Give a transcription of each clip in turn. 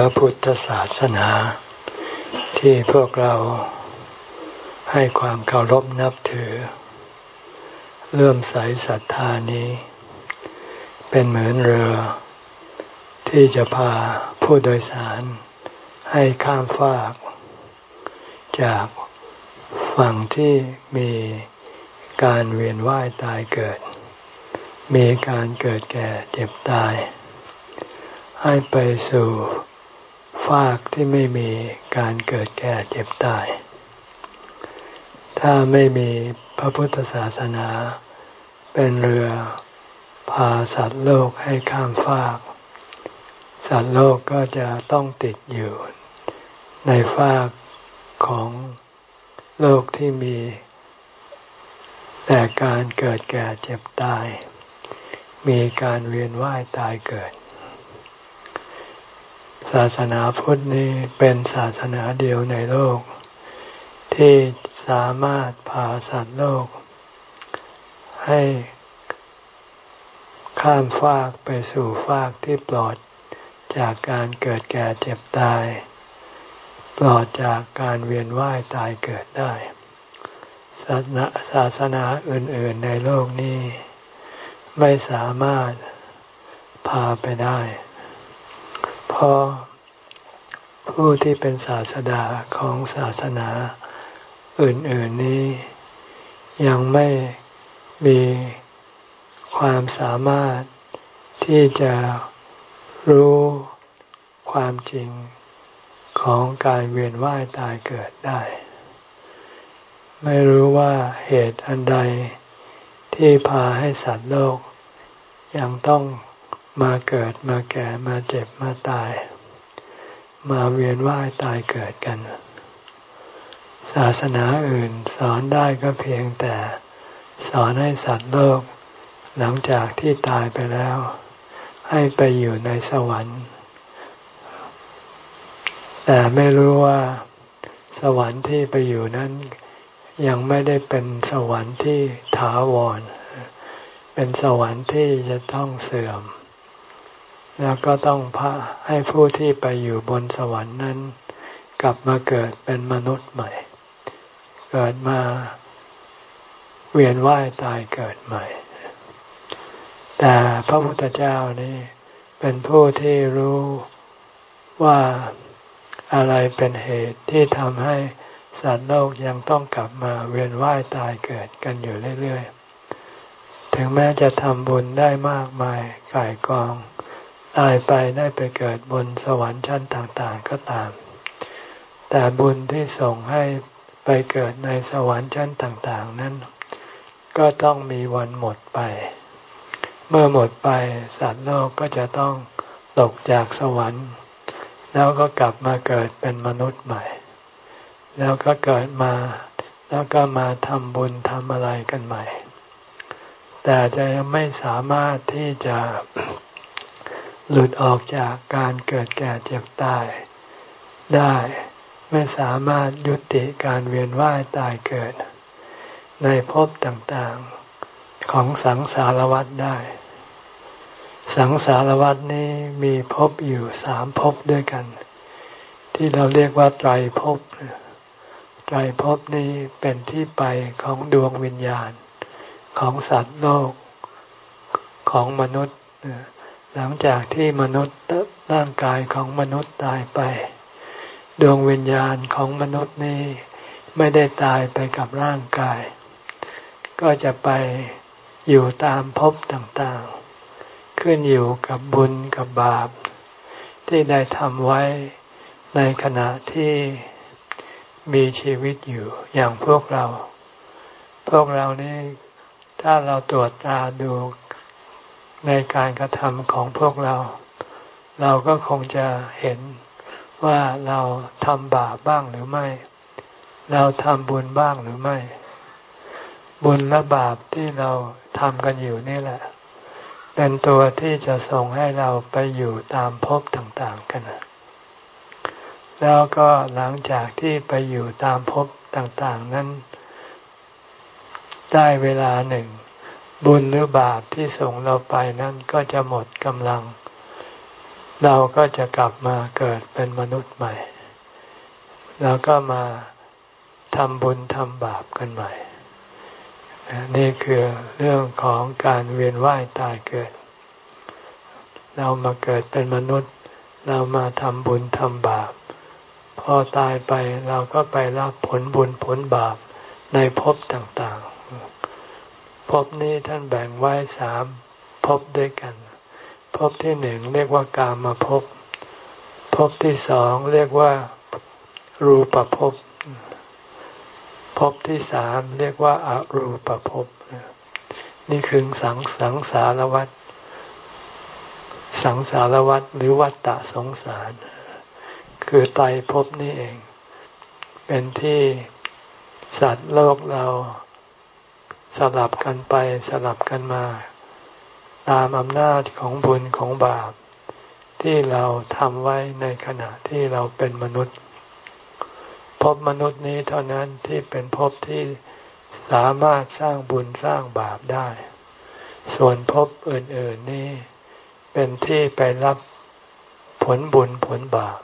ระพุทธศาสนา ที่พวกเราให้ความเคารพนับถือ เลื่อมใสศรัทธานี้ เป็นเหมือนเรือ ที่จะพาผู้โดยสารให้ข้ามฟาก จากฝั่งที่มีการเวียนว่ายตายเกิด มีการเกิดแก่เจ็บตาย ให้ไปสู่ ฟากที่ไม่มีการเกิดแก่เจ็บตาย ถ้าไม่มีพระพุทธศาสนา เป็นเรือพาสัตว์โลกให้ข้ามฟาก สัตว์โลกก็จะต้องติดอยู่ในฟากของโลกที่มี แต่การเกิดแก่เจ็บตาย มีการเวียนว่ายตายเกิด ศาสนาพุทธนี้เป็นศาสนาเดียวในโลก ที่สามารถพาสัตว์โลก ให้ข้ามฟากไปสู่ฟากที่ปลอดจากการเกิดแก่เจ็บตาย ปลอดจากการเวียนว่ายตายเกิดได้ ศาสนาศาสนาอื่น ๆ ในโลกนี้ ไม่สามารถพาไปได้ เพราะผู้ที่เป็นศาสดาของศาสนาอื่น ๆนี้ ยังไม่มีความสามารถที่จะรู้ความจริงของการเวียนว่ายตายเกิดได้ ไม่รู้ว่าเหตุอันใดที่พาให้สัตว์โลก ยังต้อง มาเกิดมาแก่มาเจ็บมาตาย มาเวียนว่ายตายเกิดกัน ศาสนาอื่นสอนได้ก็เพียงแต่ สอนให้สัตว์โลก หลังจากที่ตายไปแล้ว ให้ไปอยู่ในสวรรค์ แต่ไม่รู้ว่า สวรรค์ที่ไปอยู่นั้นยังไม่ได้เป็นสวรรค์ที่ถาวร เป็นสวรรค์ที่จะต้องเสื่อม แล้วก็ต้องพาให้ผู้ที่ไปอยู่บนสวรรค์นั้น กลับมาเกิดเป็นมนุษย์ใหม่ เกิดมาเวียนว่ายตายเกิดใหม่ แต่พระพุทธเจ้านี่เป็นผู้ที่รู้ว่าอะไรเป็นเหตุที่ทำให้สัตว์โลกยังต้องกลับมาเวียนว่ายตายเกิดกันอยู่เรื่อยๆ ถึงแม้จะทำบุญได้มากมายก่ายกอง ตายไปได้ไปเกิดบนสวรรค์ชั้นต่างๆก็ตาม แต่บุญที่ส่งให้ไปเกิดในสวรรค์ชั้นต่างๆ นั้น ก็ต้องมีวันหมดไป เมื่อหมดไปสัตว์โลกก็จะต้องตกจากสวรรค์ แล้วก็กลับมาเกิดเป็นมนุษย์ใหม่ แล้วก็เกิดมา แล้วก็มาทำบุญทำอะไรกันใหม่ แต่จะไม่สามารถที่จะ หลุดออกจากการเกิดแก่เจ็บตาย ได้ไม่สามารถยุติการเวียนว่ายตายเกิด ในภพต่างๆของสังสารวัฏได้ สังสารวัฏนี้มีภพอยู่สามภพด้วยกัน ที่เราเรียกว่าไตรภพไตรภพนี้เป็นที่ไปของดวงวิญญาณ ของสัตว์โลกของมนุษย์ หลังจากที่มนุษย์ร่างกายของมนุษย์ตายไป ดวงวิญญาณของมนุษย์นี้ไม่ได้ตายไปกับร่างกาย ก็จะไปอยู่ตามภพต่างๆ ขึ้นอยู่กับบุญกับบาป ที่ได้ทำไว้ในขณะที่มีชีวิตอยู่อย่างพวกเรา พวกเรานี่ถ้าเราตรวจตาดู ในการกระทำของพวกเรา เราก็คงจะเห็นว่าเราทำบาปบ้างหรือไม่ เราทำบุญบ้างหรือไม่ บุญและบาปที่เราทำกันอยู่นี่แหละ เป็นตัวที่จะส่งให้เราไปอยู่ตามภพต่างๆกัน แล้วก็หลังจากที่ไปอยู่ตามภพต่างๆ นั้น ได้เวลาหนึ่ง บุญหรือบาปที่ส่งเราไปนั่นก็จะหมดกำลัง เราก็จะกลับมาเกิดเป็นมนุษย์ใหม่ แล้วก็มาทำบุญทำบาปกันใหม่ นี่คือเรื่องของการเวียนว่ายตายเกิด เรามาเกิดเป็นมนุษย์ เรามาทำบุญทำบาป พอตายไปเราก็ไปรับผลบุญผลบาปในภพต่างๆ ภพนี้ท่านแบ่งไว้สามภพด้วยกันภพที่หนึ่งเรียกว่ากามาภพภพที่สองเรียกว่ารูปภพภพที่สามเรียกว่าอารูปภพนี่คือสังสังสารวัฏสังสารวัฏหรือวัฏฏะสงสาร คือไตภพนี่เอง เป็นที่สัตว์โลกเรา สลับกันไปสลับกันมา ตามอำนาจของบุญของบาป ที่เราทำไว้ในขณะที่เราเป็นมนุษย์พบมนุษย์นี้เท่านั้นที่เป็นภพที่สามารถสร้างบุญสร้างบาปได้ ส่วนภพอื่น ๆนี่เป็นที่ไปรับผลบุญผลบาป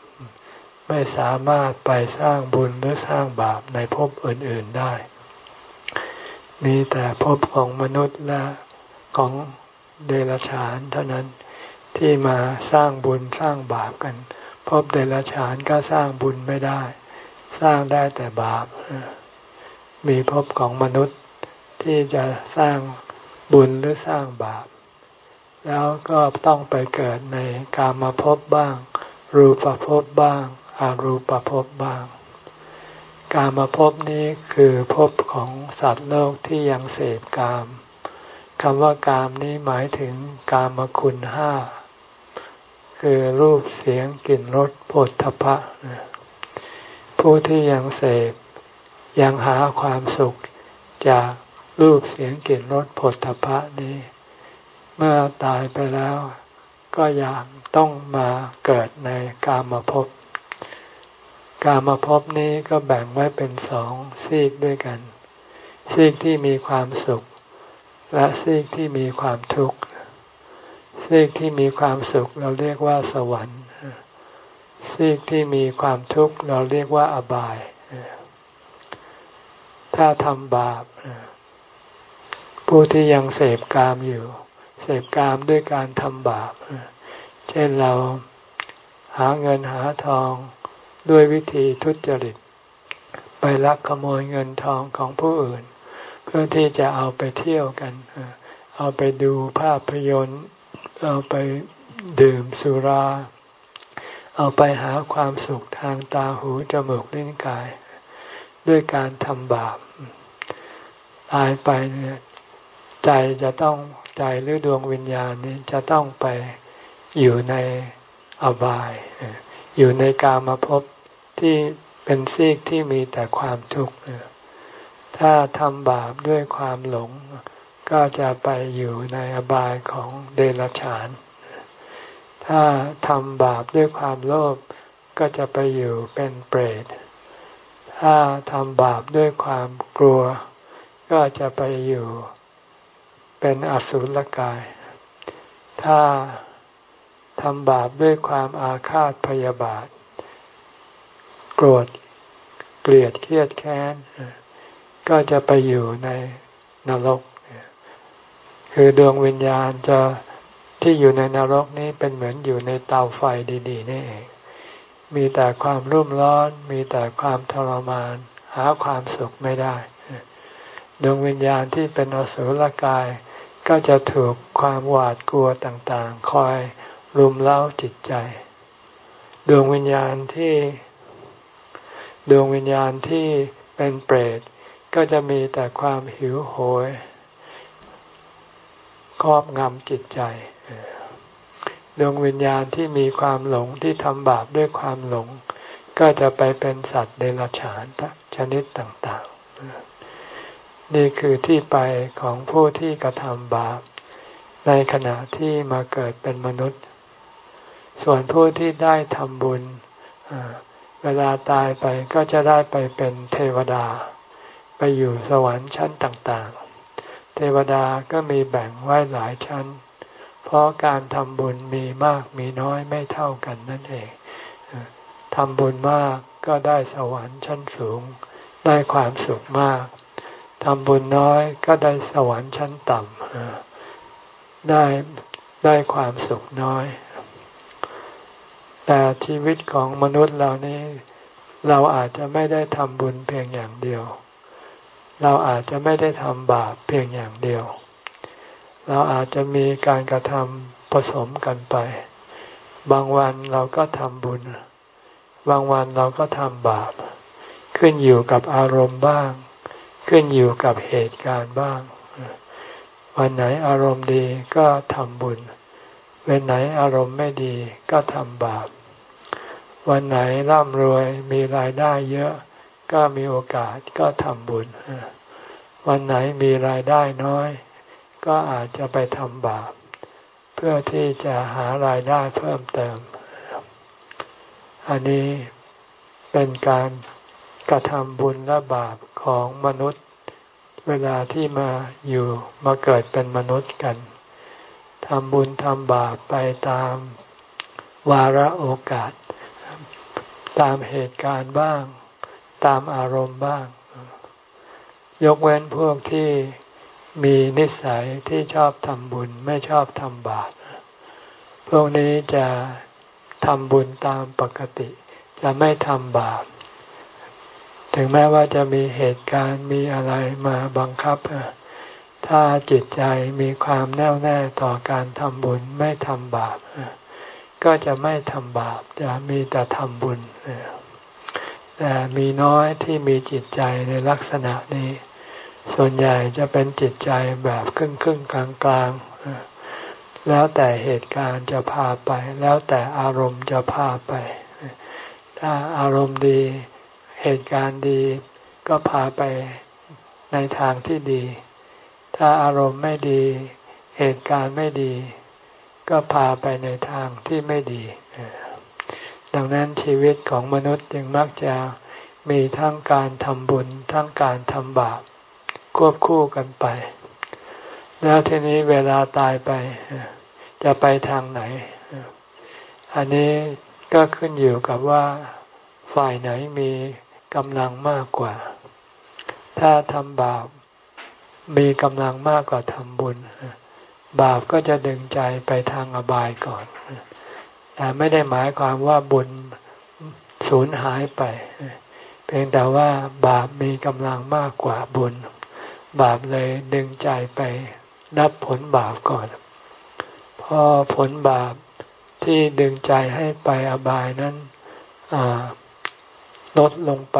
ไม่สามารถไปสร้างบุญหรือสร้างบาปในภพอื่น ๆได้ มีแต่ภพของมนุษย์และของเดรัจฉานเท่านั้นที่มาสร้างบุญสร้างบาปกันภพเดรัจฉานก็สร้างบุญไม่ได้ สร้างได้แต่บาป มีภพของมนุษย์ที่จะสร้างบุญหรือสร้างบาป แล้วก็ต้องไปเกิดในกามาภพบ้าง รูปภพบ้าง อารูปภพบ้าง การมาภพนี้คือภพของสัตว์โลกที่ยังเสพกามคำว่ากามนี้หมายถึงกามคุณห้า คือรูปเสียงกลิ่นรสผลทพะ ผู้ที่ยังเสพยังหาความสุขจากรูปเสียงกลิ่นรสผลทพะนี้ เมื่อตายไปแล้วก็ยังต้องมาเกิดในกามภพ กามภพบนี้ก็แบ่งไว้เป็นสองซีกด้วยกัน ซีกที่มีความสุข และซีกที่มีความทุกข์ซีกที่มีความสุขเราเรียกว่าสวรรค์ ซีกที่มีความทุกข์เราเรียกว่าอบาย ถ้าทำบาป ผู้ที่ยังเสพกามอยู่ เสพกามด้วยการทำบาป เช่นเราหาเงินหาทอง ด้วยวิธีทุจริต ไปลักขโมยเงินทองของผู้อื่น เพื่อที่จะเอาไปเที่ยวกัน เอาไปดูภาพยนตร์ เอาไปดื่มสุรา เอาไปหาความสุขทางตาหูจมูกลิ้นกาย ด้วยการทำบาปตายไปเนี่ยใจจะต้องใจหรือดวงวิญญาณนี้จะต้องไปอยู่ในอบาย อยู่ในกามาพบ ที่เป็นซีกที่มีแต่ความทุกข์ถ้าทำบาปด้วยความหลง ก็จะไปอยู่ในอบายของเดรัจฉาน ถ้าทำบาปด้วยความโลภก็จะไปอยู่เป็นเปรต ถ้าทำบาปด้วยความกลัว ก็จะไปอยู่เป็นอสุรกาย ถ้าทำบาปด้วยความอาฆาตพยาบาท โกรธเกลียดเครียดแค้นก็จะไปอยู่ในนรก คือดวงวิญญาณจะที่อยู่ในนรกนี้เป็นเหมือนอยู่ในเตาไฟดีๆนี่เอง มีแต่ความรุ่มร้อน มีแต่ความทรมาน หาความสุขไม่ได้ ดวงวิญญาณที่เป็นอสุรกาย ก็จะถูกความหวาดกลัวต่างๆ คอยรุมเร้าจิตใจ ดวงวิญญาณที่ ดวงวิญญาณที่เป็นเปรตก็จะมีแต่ความหิวโหยครอบงำจิตใจ ดวงวิญญาณที่มีความหลงที่ทำบาปด้วยความหลง ก็จะไปเป็นสัตว์เดรัจฉานชนิดต่างๆ นี่คือที่ไปของผู้ที่กระทำบาป ในขณะที่มาเกิดเป็นมนุษย์ ส่วนผู้ที่ได้ทำบุญ เวลาตายไปก็จะได้ไปเป็นเทวดา ไปอยู่สวรรค์ชั้นต่างๆ เทวดาก็มีแบ่งไว้หลายชั้น เพราะการทำบุญมีมากมีน้อยไม่เท่ากันนั่นเองทำบุญมากก็ได้สวรรค์ชั้นสูง ได้ความสุขมากทำบุญน้อยก็ได้สวรรค์ชั้นต่ำได้ได้ความสุขน้อย แต่ชีวิตของมนุษย์เรานี้ เราอาจจะไม่ได้ทำบุญเพียงอย่างเดียว เราอาจจะไม่ได้ทำบาปเพียงอย่างเดียว เราอาจจะมีการกระทำผสมกันไป บางวันเราก็ทำบุญ บางวันเราก็ทำบาป ขึ้นอยู่กับอารมณ์บ้าง ขึ้นอยู่กับเหตุการณ์บ้าง วันไหนอารมณ์ดีก็ทำบุญวันไหนอารมณ์ไม่ดีก็ทำบาป วันไหนร่ำรวยมีรายได้เยอะก็มีโอกาสก็ทำบุญ วันไหนมีรายได้น้อย ก็อาจจะไปทำบาป เพื่อที่จะหารายได้เพิ่มเติม อันนี้เป็นการกระทำบุญและบาปของมนุษย์ เวลาที่มาอยู่มาเกิดเป็นมนุษย์กันทำบุญทำบาปไปตามวาระโอกาส ตามเหตุการณ์บ้าง ตามอารมณ์บ้าง ยกเว้นพวกที่มีนิสัยที่ชอบทำบุญไม่ชอบทำบาปพวกนี้จะทำบุญตามปกติ จะไม่ทำบาป ถึงแม้ว่าจะมีเหตุการณ์มีอะไรมาบังคับ ถ้าจิตใจมีความแน่วแน่ต่อการทำบุญไม่ทำบาป ก็จะไม่ทำบาปจะมีแต่ทำบุญแต่มีน้อยที่มีจิตใจในลักษณะนี้ ส่วนใหญ่จะเป็นจิตใจแบบครึ่งครึ่งกลางกลางแล้วแต่เหตุการณ์จะพาไป แล้วแต่อารมณ์จะพาไป ถ้าอารมณ์ดีเหตุการณ์ดีก็พาไปในทางที่ดี ถ้าอารมณ์ไม่ดี เหตุการณ์ไม่ดี ก็พาไปในทางที่ไม่ดี ดังนั้นชีวิตของมนุษย์จึงมักจะมีทั้งการทำบุญทั้งการทำบาปควบคู่กันไป แล้วทีนี้เวลาตายไป จะไปทางไหน อันนี้ก็ขึ้นอยู่กับว่าฝ่ายไหนมีกำลังมากกว่า ถ้าทำบาปมีกำลังมากกว่าทำบุญ บาปก็จะดึงใจไปทางอบายก่อน แต่ไม่ได้หมายความว่าบุญสูญหายไป เพียงแต่ว่าบาปมีกำลังมากกว่าบุญ บาปเลยดึงใจไปรับผลบาปก่อนพอผลบาปที่ดึงใจให้ไปอบายนั้นลดลงไป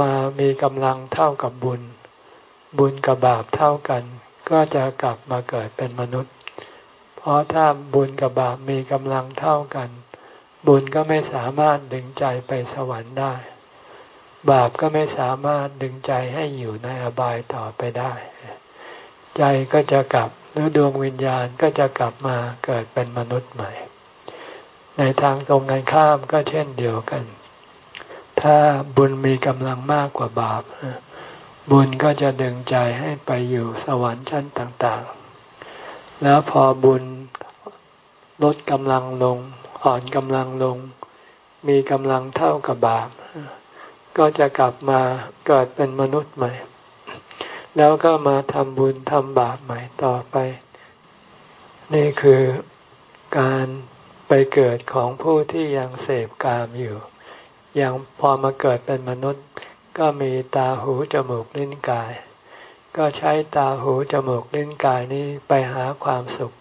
มามีกำลังเท่ากับบุญ บุญกับบาปเท่ากัน ก็จะกลับมาเกิดเป็นมนุษย์ เพราะถ้าบุญกับบาปมีกำลังเท่ากัน บุญก็ไม่สามารถดึงใจไปสวรรค์ได้ บาปก็ไม่สามารถดึงใจให้อยู่ในอบายต่อไปได้ ใจก็จะกลับหรือดวงวิญญาณก็จะกลับมาเกิดเป็นมนุษย์ใหม่ ในทางตรงกันข้ามก็เช่นเดียวกัน ถ้าบุญมีกำลังมากกว่าบาป บุญก็จะดึงใจให้ไปอยู่สวรรค์ชั้นต่างๆ แล้วพอบุญลดกำลังลง อ่อนกำลังลง มีกำลังเท่ากับบาป ก็จะกลับมาเกิดเป็นมนุษย์ใหม่ แล้วก็มาทำบุญทำบาปใหม่ต่อไป นี่คือการไปเกิดของผู้ที่ยังเสพกามอยู่ย่างพอมาเกิดเป็นมนุษย์ ก็มีตาหูจมูกลิ้นกาย ก็ใช้ตาหูจมูกลิ้นกายนี้ไปหาความสุข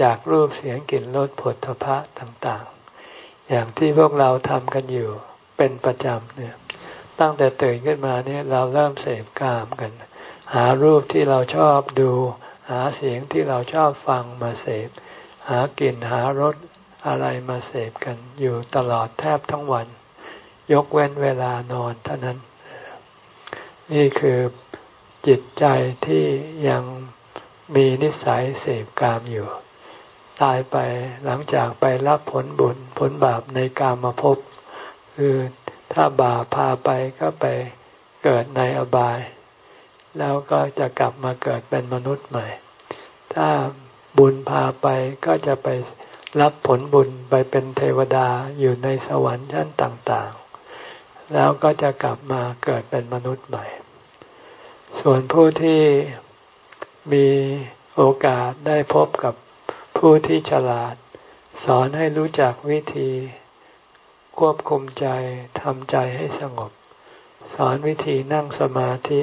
จากรูปเสียงกลิ่นรสผลทพะต่างๆ อย่างที่พวกเราทำกันอยู่เป็นประจำเนี่ยตั้งแต่ตื่นขึ้นมาเนี่ยเราเริ่มเสพกามกัน หารูปที่เราชอบดู หาเสียงที่เราชอบฟังมาเสพ หากลิ่นหารสอะไรมาเสพกันอยู่ตลอดแทบทั้งวัน ยกเว้นเวลานอนเท่านั้น นี่คือจิตใจที่ยังมีนิสัยเสพกามอยู่ ตายไปหลังจากไปรับผลบุญผลบาปในกามมาพบคือถ้าบาปพาไปก็ไปเกิดในอบาย แล้วก็จะกลับมาเกิดเป็นมนุษย์ใหม่ ถ้าบุญพาไปก็จะไปรับผลบุญไปเป็นเทวดาอยู่ในสวรรค์ชั้นต่าง แล้วก็จะกลับมาเกิดเป็นมนุษย์ใหม่ ส่วนผู้ที่มีโอกาสได้พบกับผู้ที่ฉลาด สอนให้รู้จักวิธี ควบคุมใจทำใจให้สงบ สอนวิธีนั่งสมาธิ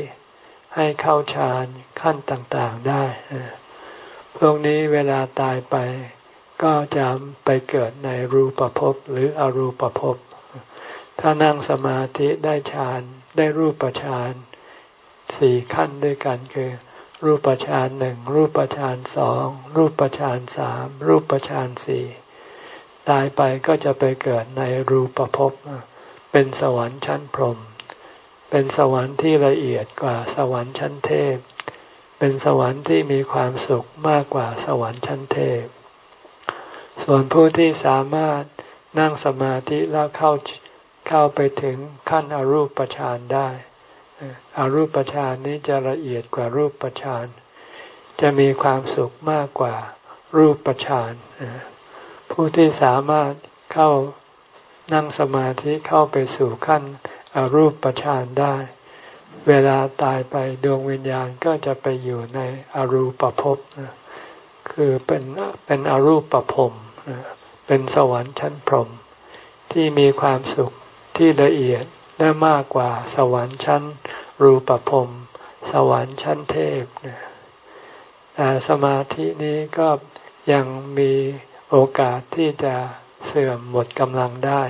ให้เข้าฌานขั้นต่างๆได้ พวกนี้เวลาตายไปก็จะไปเกิดในรูปภพหรืออรูปภพ ถ้านั่งสมาธิได้ฌานได้รูปฌานสี่ขั้นด้วยกันคือ รูปฌานหนึ่งรูปฌานสองรูปฌานสามรูปฌานสี่ตายไปก็จะไปเกิดในรูปภพเป็นสวรรค์ชั้นพรหมเป็นสวรรค์ที่ละเอียดกว่าสวรรค์ชั้นเทพ เป็นสวรรค์ที่มีความสุขมากกว่าสวรรค์ชั้นเทพ ส่วนผู้ที่สามารถนั่งสมาธิแล้วเข้า เข้าไปถึงขั้นอรูปฌานได้อรูปฌานนี้จะละเอียดกว่ารูปฌานจะมีความสุขมากกว่ารูปฌานผู้ที่สามารถเข้านั่งสมาธิเข้าไปสู่ขั้นอรูปฌานได้ เวลาตายไปดวงวิญญาณก็จะไปอยู่ในอรูปภพคือเป็นเป็นอรูปภพเป็นสวรรค์ชั้นพรหมที่มีความสุข ที่ละเอียดได้มากกว่าสวรรค์ชั้น รูปภพสวรรค์ชั้นเทพแต่สมาธินี้ก็ยังมีโอกาสที่จะเสื่อมหมดกำลังได้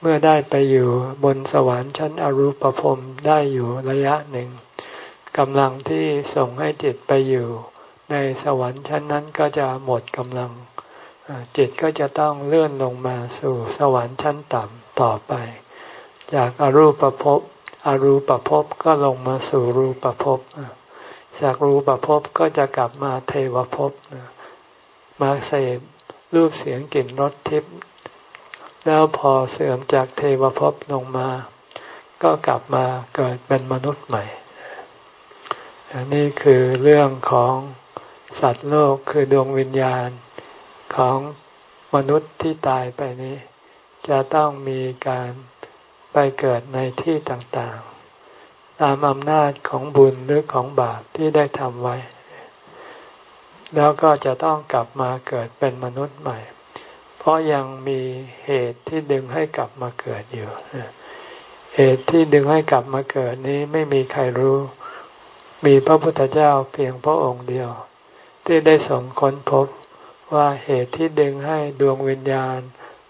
เมื่อได้ไปอยู่บนสวรรค์ชั้นอรูปภพได้อยู่ระยะหนึ่งกำลังที่ส่งให้จิตไปอยู่ ในสวรรค์ชั้นนั้นก็จะหมดกำลัง จิตก็จะต้องเลื่อนลงมาสู่สวรรค์ชั้นต่ำ ต่อไป จากอรูปภพอรูปภพก็ลงมาสู่รูปภพจากรูปภพก็จะกลับมาเทวภพมาเสพรูปเสียงกลิ่นรสทิพย์แล้วพอเสื่อมจากเทวภพลงมา ก็กลับมาเกิดเป็นมนุษย์ใหม่อันนี้คือเรื่องของสัตว์โลกคือดวงวิญญาณของมนุษย์ที่ตายไปนี้ จะต้องมีการไปเกิดในที่ต่างๆ ตามอำนาจของบุญหรือของบาปที่ได้ทำไว้ แล้วก็จะต้องกลับมาเกิดเป็นมนุษย์ใหม่ เพราะยังมีเหตุที่ดึงให้กลับมาเกิดอยู่ เหตุที่ดึงให้กลับมาเกิดนี้ไม่มีใครรู้ มีพระพุทธเจ้าเพียงพระองค์เดียว ที่ได้ส่งค้นพบว่าเหตุที่ดึงให้ดวงวิญญาณ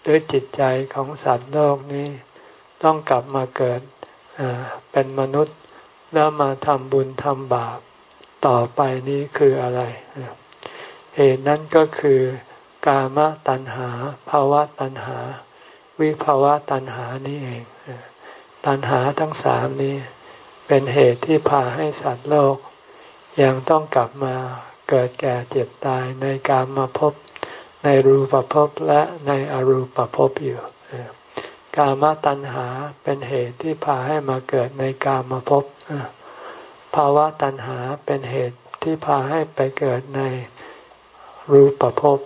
หรือจิตใจของสัตว์โลกนี้ ต้องกลับมาเกิดเป็นมนุษย์ แล้วมาทำบุญทำบาปต่อไปนี้คืออะไร เหตุนั้นก็คือกามตัณหาภาวะตัณหา วิภาวะตัณหานี่เอง ตัณหาทั้งสามนี้ เป็นเหตุที่พาให้สัตว์โลก ยังต้องกลับมาเกิดแก่เจ็บตายในการมาพบ ในรูปภพและในอรูปภพอยู่กามตัณหาเป็นเหตุที่พาให้มาเกิดในกามภพภาวะตัณหาเป็นเหตุที่พาให้ไปเกิดในรูปภพ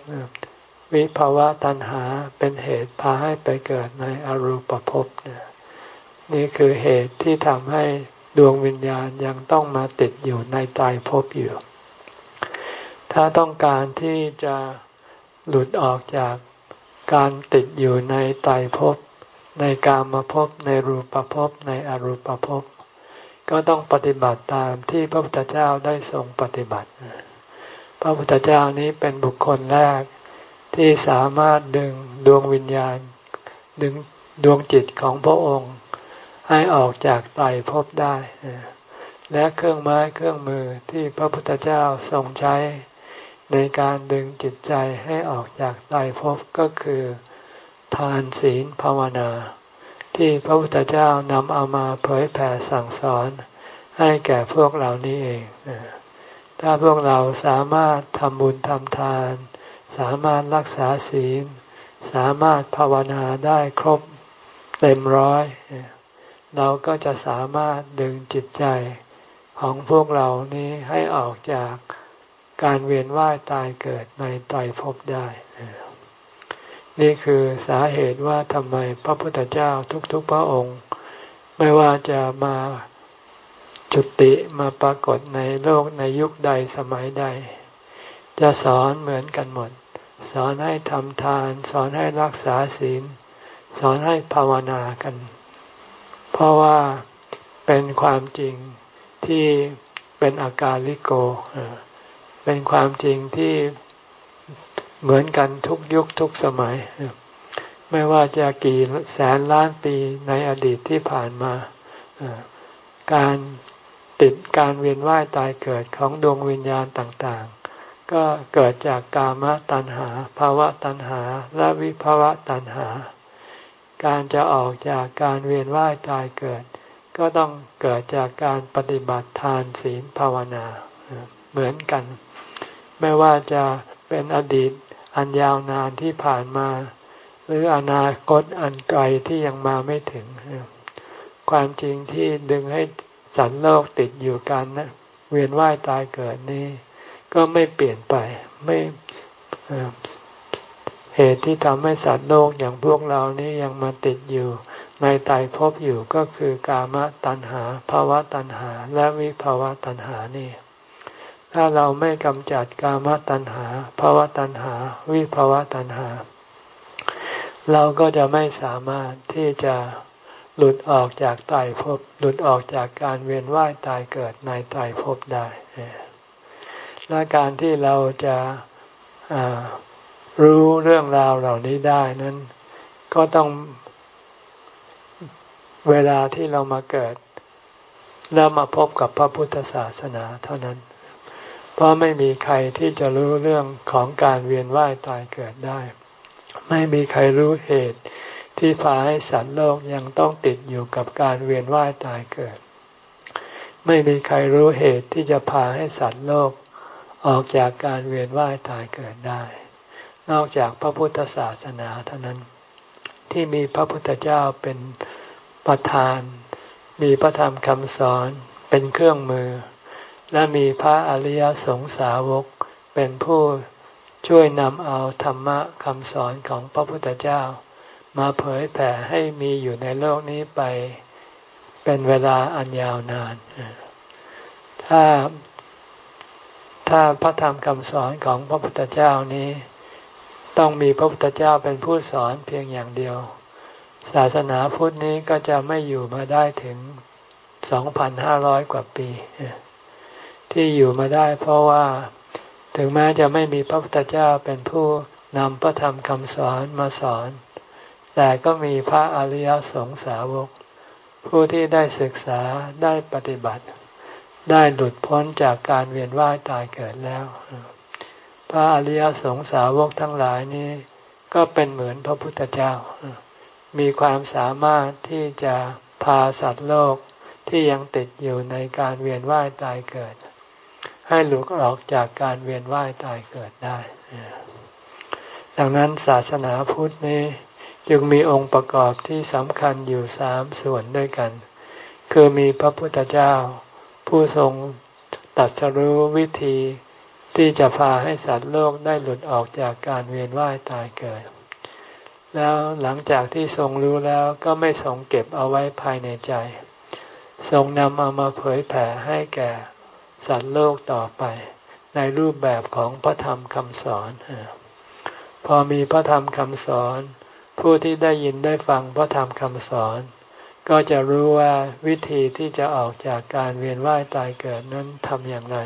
วิภาวะตัณหาเป็นเหตุพาให้ไปเกิดในอรูปภพนี่คือเหตุที่ทำให้ดวงวิญญาณยังต้องมาติดอยู่ในตายภพอยู่ ถ้าต้องการที่จะ หลุดออกจากการติดอยู่ในไตภพ ในกามมาพบในรูปภพ ในอรูปภพ ก็ต้องปฏิบัติตามที่พระพุทธเจ้าได้ทรงปฏิบัติ พระพุทธเจ้านี้เป็นบุคคลแรกที่สามารถดึงดวงวิญญาณ ดึงดวงจิตของพระองค์ ให้ออกจากไตภพได้ และเครื่องไม้เครื่องมือที่พระพุทธเจ้าทรงใช้ ในการดึงจิตใจให้ออกจากไตภพก็คือ ทานศีลภาวนา ที่พระพุทธเจ้านำเอามาเผยแผ่สั่งสอนให้แก่พวกเรานี้เอง ถ้าพวกเราสามารถทำบุญทำทาน สามารถรักษาศีล สามารถภาวนาได้ครบเต็มร้อย เราก็จะสามารถดึงจิตใจของพวกเรานี้ให้ออกจาก การเวียนว่ายตายเกิดในไตรภพได้ นี่คือสาเหตุว่าทำไมพระพุทธเจ้าทุกๆพระองค์ ไม่ว่าจะมาจุติมาปรากฏในโลกในยุคใดสมัยใด จะสอนเหมือนกันหมด สอนให้ทำทาน สอนให้รักษาศีล สอนให้ภาวนากัน เพราะว่าเป็นความจริงที่เป็นอาการลิโก เป็นความจริงที่เหมือนกันทุกยุคทุกสมัย ไม่ว่าจะกี่แสนล้านปีในอดีตที่ผ่านมา การติดการเวียนว่ายตายเกิดของดวงวิญญาณต่างๆ ก็เกิดจากกามตัณหาภาวะตัณหา และวิภาวะตัณหา การจะออกจากการเวียนว่ายตายเกิด ก็ต้องเกิดจากการปฏิบัติทานศีลภาวนา เหมือนกัน ไม่ว่าจะเป็นอดีตอันยาวนานที่ผ่านมา หรืออนาคตอันไกลที่ยังมาไม่ถึง ความจริงที่ดึงให้สัตว์โลกติดอยู่กันนะเวียนว่ายตายเกิดนี้ ก็ไม่เปลี่ยนไปไม่เหตุที่ทำให้สัตว์โลกอย่างพวกเรานี้ยังมาติดอยู่ ในตายพบอยู่ก็คือกามตัณหาภาวะตัณหา และวิภาวะตัณหานี่ ถ้าเราไม่กำจัดกามตัณหาภาวะตัณหา วิภาวะตัณหา เราก็จะไม่สามารถที่จะหลุดออกจากตายภพหลุดออกจากการเวียนว่ายตายเกิดในตายภพได้และการที่เราจะรู้เรื่องราวเหล่านี้ได้นั้น ก็ต้องเวลาที่เรามาเกิดแล้วมาพบกับพระพุทธศาสนาเท่านั้น เพราะไม่มีใครที่จะรู้เรื่องของการเวียนว่ายตายเกิดได้ ไม่มีใครรู้เหตุที่พาให้สัตว์โลกยังต้องติดอยู่กับการเวียนว่ายตายเกิด ไม่มีใครรู้เหตุที่จะพาให้สัตว์โลกออกจากการเวียนว่ายตายเกิดได้ นอกจากพระพุทธศาสนาเท่านั้น ที่มีพระพุทธเจ้าเป็นประธาน มีพระธรรมคำสอนเป็นเครื่องมือ และมีพระอริยสงสาวกเป็นผู้ช่วยนำเอาธรรมะคำสอนของพระพุทธเจ้า มาเผยแผ่ให้มีอยู่ในโลกนี้ไปเป็นเวลาอันยาวนาน ถ้าถ้าพระธรรมคำสอนของพระพุทธเจ้านี้ ต้องมีพระพุทธเจ้าเป็นผู้สอนเพียงอย่างเดียว ศาสนาพุทธนี้ก็จะไม่อยู่มาได้ถึงสองพันห้าร้อยกว่าปี ที่อยู่มาได้ เพราะว่าถึงแม้จะไม่มีพระพุทธเจ้าเป็นผู้นำพระธรรมคำสอนมาสอน แต่ก็มีพระอริยสงสาวก ผู้ที่ได้ศึกษาได้ปฏิบัติ ได้หลุดพ้นจากการเวียนว่ายตายเกิดแล้ว พระอริยสงสาวกทั้งหลายนี้ ก็เป็นเหมือนพระพุทธเจ้า มีความสามารถที่จะพาสัตว์โลกที่ยังติดอยู่ในการเวียนว่ายตายเกิด ให้หลุดออกจากการเวียนว่ายตายเกิดได้ ดังนั้นศาสนาพุทธนี้จึงมีองค์ประกอบที่สำคัญอยู่สามส่วนด้วยกัน คือมีพระพุทธเจ้า ผู้ทรงตัดสรู้วิธีที่จะพาให้สัตว์โลกได้หลุดออกจากการเวียนว่ายตายเกิด แล้วหลังจากที่ทรงรู้แล้วก็ไม่ทรงเก็บเอาไว้ภายในใจ ทรงนำเอามาเผยแผ่ให้แก่ สัตว์โลกต่อไป ในรูปแบบของพระธรรมคำสอน พอมีพระธรรมคำสอน ผู้ที่ได้ยินได้ฟังพระธรรมคำสอน ก็จะรู้ว่าวิธีที่จะออกจากการเวียนว่ายตายเกิดนั้นทำอย่างไร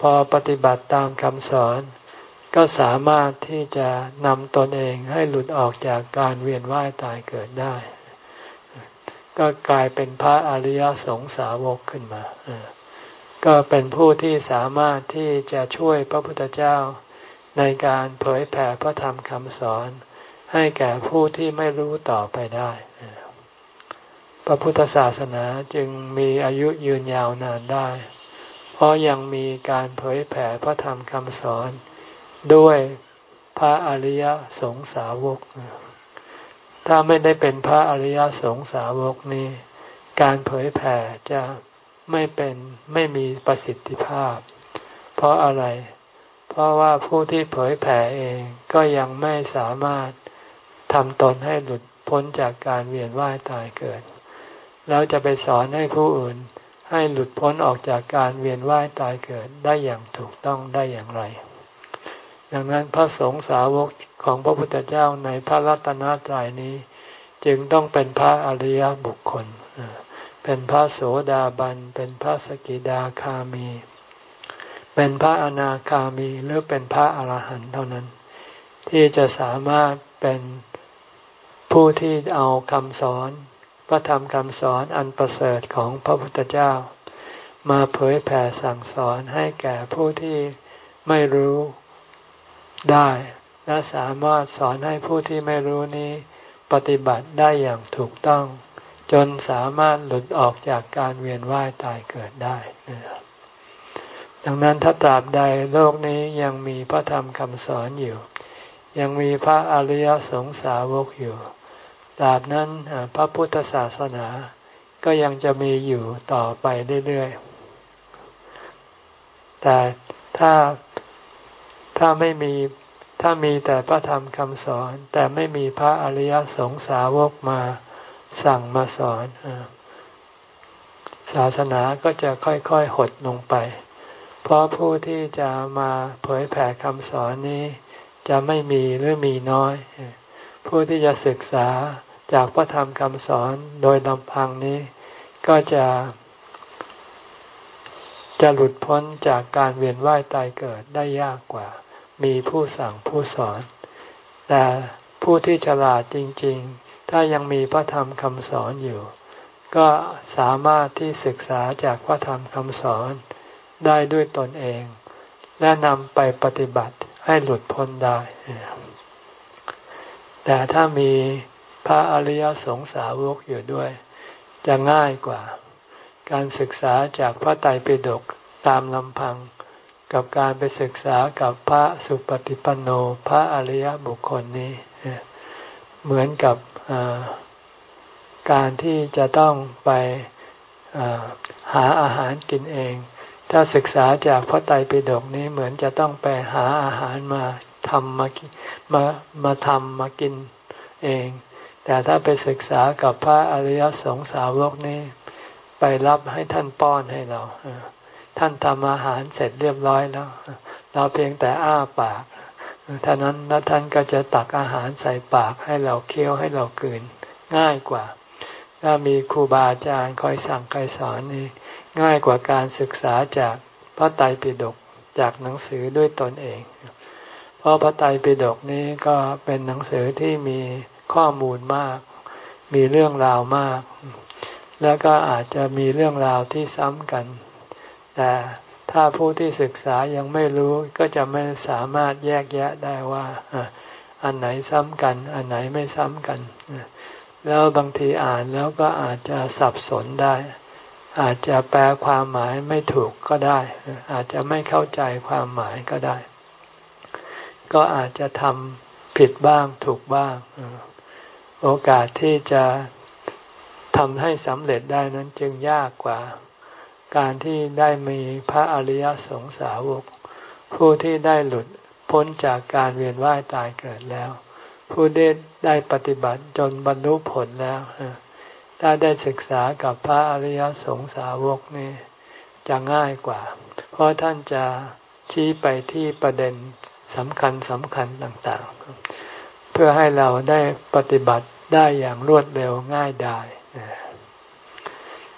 พอปฏิบัติตามคำสอน ก็สามารถที่จะนำตนเองให้หลุดออกจากการเวียนว่ายตายเกิดได้ก็กลายเป็นพระอริยสงสาวกขึ้นมา ก็เป็นผู้ที่สามารถที่จะช่วยพระพุทธเจ้า ในการเผยแผ่พระธรรมคำสอน ให้แก่ผู้ที่ไม่รู้ต่อไปได้ พระพุทธศาสนาจึงมีอายุยืนยาวนานได้ เพราะยังมีการเผยแผ่พระธรรมคำสอน ด้วยพระอริยสงสาวก ถ้าไม่ได้เป็นพระอริยสงสาวกนี้ การเผยแผ่จะ ไม่เป็นไม่มีประสิทธิภาพ เพราะอะไร เพราะว่าผู้ที่เผยแผ่เองก็ยังไม่สามารถทำตนให้หลุดพ้นจากการเวียนว่ายตายเกิด แล้วจะไปสอนให้ผู้อื่นให้หลุดพ้นออกจากการเวียนว่ายตายเกิดได้อย่างถูกต้องได้อย่างไร ดังนั้นพระสงฆ์สาวกของพระพุทธเจ้าในพระรัตนตรัยนี้ จึงต้องเป็นพระอริยบุคคล เป็นพระโสดาบัน เป็นพระสกิดาคามี เป็นพระอนาคามีหรือเป็นพระอรหันต์เท่านั้น ที่จะสามารถเป็นผู้ที่เอาคำสอนพระธรรมคำสอนอันประเสริฐของพระพุทธเจ้า มาเผยแผ่สั่งสอนให้แก่ผู้ที่ไม่รู้ได้ และสามารถสอนให้ผู้ที่ไม่รู้นี้ ปฏิบัติได้อย่างถูกต้อง จนสามารถหลุดออกจากการเวียนว่ายตายเกิดได้ดังนั้นถ้าตราบใดโลกนี้ยังมีพระธรรมคำสอนอยู่ ยังมีพระอริยสงสาวกอยู่ตราบนั้นพระพุทธศาสนาก็ยังจะมีอยู่ต่อไปเรื่อยๆ แต่ถ้าถ้าไม่มีถ้ามีแต่พระธรรมคำสอน แต่ไม่มีพระอริยสงสาวกมา สั่งมาสอนศาสนาก็จะค่อยๆหดลงไป เพราะผู้ที่จะมาเผยแผ่คำสอนนี้ จะไม่มีหรือมีน้อย ผู้ที่จะศึกษาจากพระธรรมคำสอนโดยลำพังนี้ ก็จะจะหลุดพ้นจากการเวียนว่ายตายเกิดได้ยากกว่า มีผู้สั่งผู้สอน แต่ผู้ที่ฉลาดจริงๆ ถ้ายังมีพระธรรมคำสอนอยู่ ก็สามารถที่ศึกษาจากพระธรรมคำสอนได้ด้วยตนเอง และนำไปปฏิบัติให้หลุดพ้นได้ แต่ถ้ามีพระอริยสงสาวกอยู่ด้วย จะง่ายกว่า การศึกษาจากพระไตรปิฎกตามลำพัง กับการไปศึกษากับพระสุปฏิปันโนพระอริยบุคคลนี้ เหมือนกับ การที่จะต้องไปหาอาหารกินเอง ถ้าศึกษาจากพระไตรปิฎกนี้เหมือนจะต้องไปหาอาหารมาทำมามามาทำมากินเอง แต่ถ้าไปศึกษากับพระอริยสงสาวกนี้ ไปรับให้ท่านป้อนให้เรา ท่านทำอาหารเสร็จเรียบร้อยแล้ว เราเพียงแต่อ้าปาก ท่านั้นแล้วท่านก็จะตักอาหารใส่ปากให้เราเคี้ยวให้เรากืนง่ายกว่า ถ้ามีครูบาอาจารย์คอยสั่งคอยสอนนี่ง่ายกว่าการศึกษาจากพระไตรปิฎกจากหนังสือด้วยตนเอง เพราะพระไตรปิฎกนี้ก็เป็นหนังสือที่มีข้อมูลมาก มีเรื่องราวมาก แล้วก็อาจจะมีเรื่องราวที่ซ้ำกัน แต่ ถ้าผู้ที่ศึกษายังไม่รู้ก็จะไม่สามารถแยกแยะได้ว่าอันไหนซ้ำกัน อันไหนไม่ซ้ำกัน แล้วบางทีอ่านแล้วก็อาจจะสับสนได้ อาจจะแปลความหมายไม่ถูกก็ได้ อาจจะไม่เข้าใจความหมายก็ได้ ก็อาจจะทำผิดบ้างถูกบ้าง โอกาสที่จะทำให้สำเร็จได้นั้นจึงยากกว่า การที่ได้มีพระอริยสงสาวก ผู้ที่ได้หลุดพ้นจากการเวียนว่ายตายเกิดแล้ว ผู้ได้ได้ปฏิบัติจนบรรลุผลแล้วถ้าได้ศึกษากับพระอริยสงสาวกนี่จะง่ายกว่า เพราะท่านจะชี้ไปที่ประเด็นสำคัญสำคัญต่างๆ เพื่อให้เราได้ปฏิบัติได้อย่างรวดเร็วง่ายได้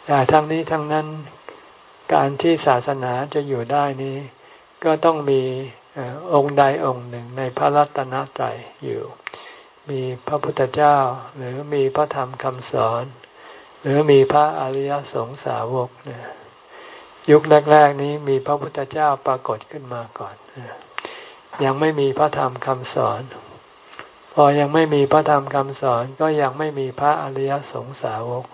แต่ทั้งนี้ทั้งนั้น การที่ศาสนาจะอยู่ได้นี้ ก็ต้องมีองค์ใดองค์หนึ่งในพระรัตนตรัยอยู่ มีพระพุทธเจ้า หรือมีพระธรรมคำสอน หรือมีพระอริยสงสาวกยุคแรก ๆ นี้มีพระพุทธเจ้าปรากฏขึ้นมาก่อน ยังไม่มีพระธรรมคำสอน พอยังไม่มีพระธรรมคำสอนก็ยังไม่มีพระอริยสงสาวก